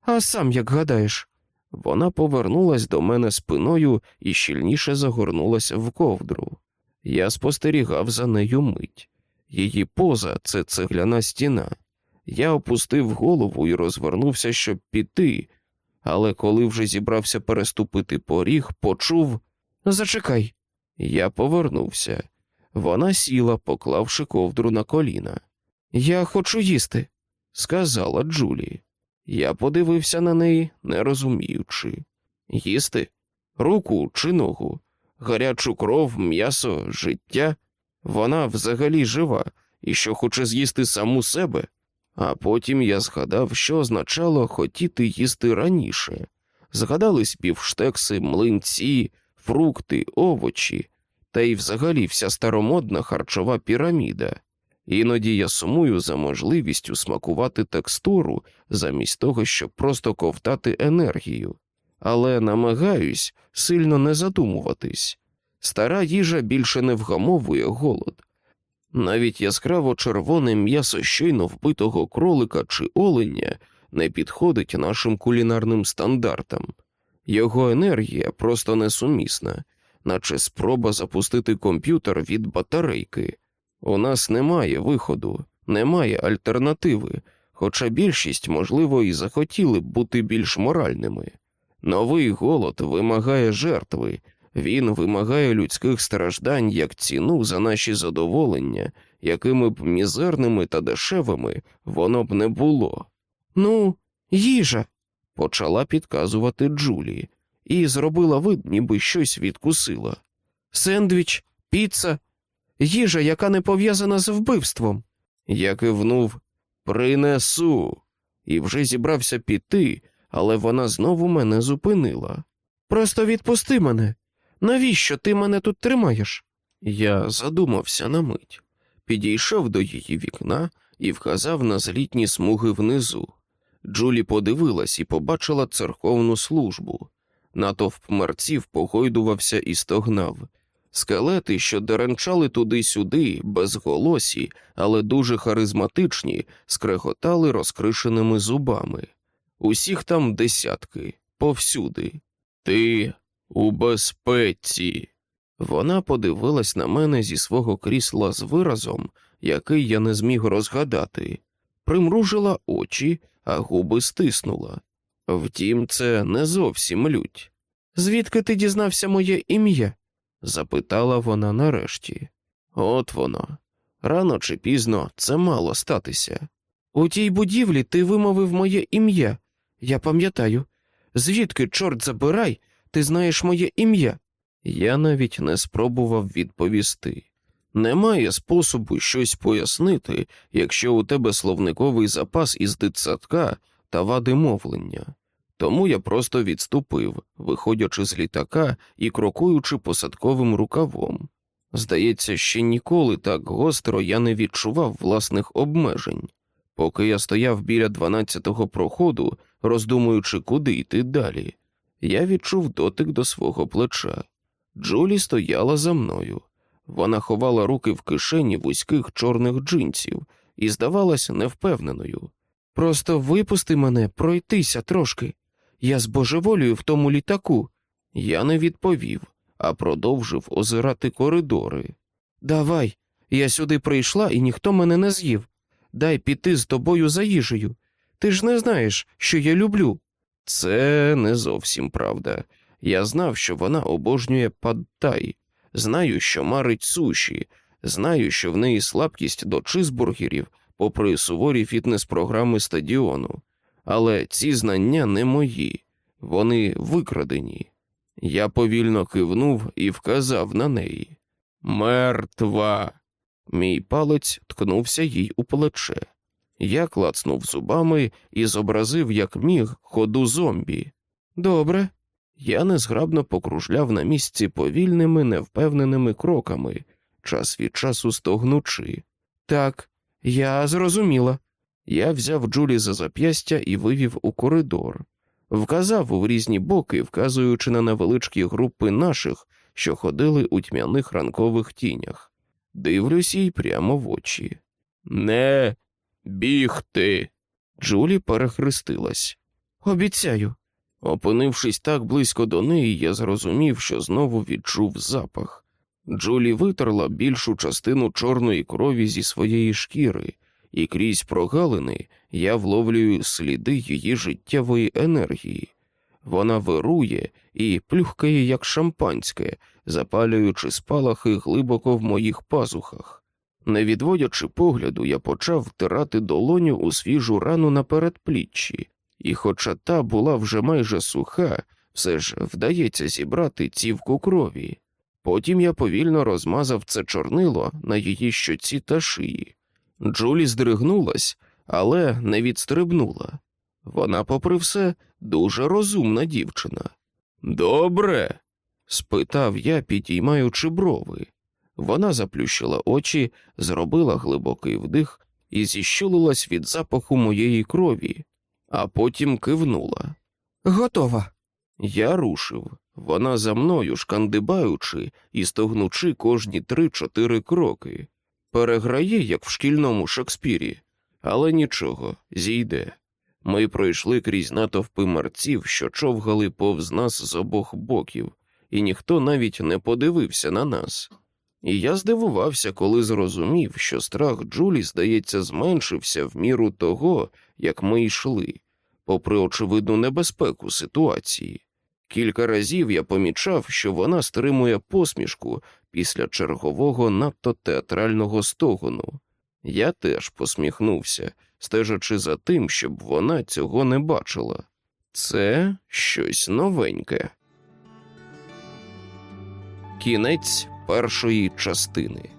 А сам як гадаєш? Вона повернулась до мене спиною і щільніше загорнулася в ковдру. Я спостерігав за нею мить. Її поза це цегляна стіна. Я опустив голову і розвернувся, щоб піти, але коли вже зібрався переступити поріг, почув Зачекай. Я повернувся. Вона сіла, поклавши ковдру на коліна. Я хочу їсти, сказала Джулі. Я подивився на неї, не розуміючи. Їсти? Руку чи ногу, гарячу кров, м'ясо, життя. Вона взагалі жива і що хоче з'їсти саму себе. А потім я згадав, що означало хотіти їсти раніше. Згадались півштекси, млинці, фрукти, овочі, та й взагалі вся старомодна харчова піраміда. Іноді я сумую за можливістю смакувати текстуру замість того, щоб просто ковтати енергію, але намагаюсь сильно не задумуватись. Стара їжа більше не вгамовує голод. Навіть яскраво червоне м'ясо щойно вбитого кролика чи оленя не підходить нашим кулінарним стандартам. Його енергія просто несумісна, наче спроба запустити комп'ютер від батарейки. У нас немає виходу, немає альтернативи, хоча більшість, можливо, і захотіли б бути більш моральними. Новий голод вимагає жертви, він вимагає людських страждань як ціну за наші задоволення, якими б мізерними та дешевими воно б не було. Ну, їжа, почала підказувати Джулі, і зробила вид, ніби щось відкусила. Сендвіч, піца, їжа, яка не пов'язана з вбивством. Я кивнув принесу, і вже зібрався піти, але вона знову мене зупинила. Просто відпусти мене. Навіщо ти мене тут тримаєш? Я задумався на мить, підійшов до її вікна і вказав на злітні смуги внизу. Джулі подивилась і побачила церковну службу. Натовп мерців погойдувався і стогнав. Скелети, що деренчали туди-сюди, безголосі, але дуже харизматичні, скреготали розкришеними зубами. Усіх там десятки, повсюди. Ти у безпеці. Вона подивилась на мене зі свого крісла з виразом, який я не зміг розгадати, примружила очі, а губи стиснула. Втім, це не зовсім лють. Звідки ти дізнався моє ім'я? запитала вона нарешті. От воно. Рано чи пізно це мало статися. У тій будівлі ти вимовив моє ім'я. Я пам'ятаю. Звідки, чорт забирай, ти знаєш моє ім'я? Я навіть не спробував відповісти. Немає способу щось пояснити, якщо у тебе словниковий запас із дитсадка та вади мовлення. Тому я просто відступив, виходячи з літака і крокуючи посадковим рукавом. Здається, ще ніколи так гостро я не відчував власних обмежень. Поки я стояв біля дванадцятого проходу, роздумуючи, куди йти далі, я відчув дотик до свого плеча. Джулі стояла за мною. Вона ховала руки в кишені вузьких чорних джинсів і здавалася невпевненою. Просто випусти мене пройтися трошки. Я збожеволюю в тому літаку. Я не відповів, а продовжив озирати коридори. Давай, я сюди прийшла і ніхто мене не з'їв. Дай піти з тобою за їжею. Ти ж не знаєш, що я люблю. Це не зовсім правда. Я знав, що вона обожнює падтай, знаю, що марить суші, знаю, що в неї слабкість до чизбургерів, попри суворі фітнес-програми стадіону. Але ці знання не мої, вони викрадені. Я повільно кивнув і вказав на неї. Мертва. Мій палець ткнувся їй у плече. Я клацнув зубами і зобразив, як міг, ходу зомбі. Добре. Я незграбно покружляв на місці повільними, невпевненими кроками, час від часу стогнучи. Так, я зрозуміла. Я взяв Джулі за зап'ястя і вивів у коридор, вказав у різні боки, вказуючи на невеличкі групи наших, що ходили у тьмяних ранкових тінях. Дивлюсь їй прямо в очі. Не бігти. Джулі перехрестилась. Обіцяю. Опинившись так близько до неї, я зрозумів, що знову відчув запах. Джулі витерла більшу частину чорної крові зі своєї шкіри, і крізь прогалини я вловлюю сліди її життєвої енергії. Вона вирує і плюхкає, як шампанське, запалюючи спалахи глибоко в моїх пазухах. Не відводячи погляду, я почав втирати долоню у свіжу рану на передпліччі, і, хоча та була вже майже суха, все ж вдається зібрати цівку крові. Потім я повільно розмазав це чорнило на її щоці та шиї. Джулі здригнулась, але не відстрибнула. Вона, попри все, дуже розумна дівчина. Добре? спитав я, підіймаючи брови. Вона заплющила очі, зробила глибокий вдих і зіщулилась від запаху моєї крові, а потім кивнула. Готова. Я рушив. Вона за мною, шкандибаючи і стогнучи кожні три-чотири кроки. Переграє, як в шкільному Шекспірі, але нічого, зійде. Ми пройшли крізь натовпи мерців, що човгали повз нас з обох боків, і ніхто навіть не подивився на нас. І я здивувався, коли зрозумів, що страх Джулі, здається, зменшився в міру того, як ми йшли, попри очевидну небезпеку ситуації. Кілька разів я помічав, що вона стримує посмішку після чергового надто театрального стогону. Я теж посміхнувся, стежачи за тим, щоб вона цього не бачила. Це щось новеньке. Кінець першої частини.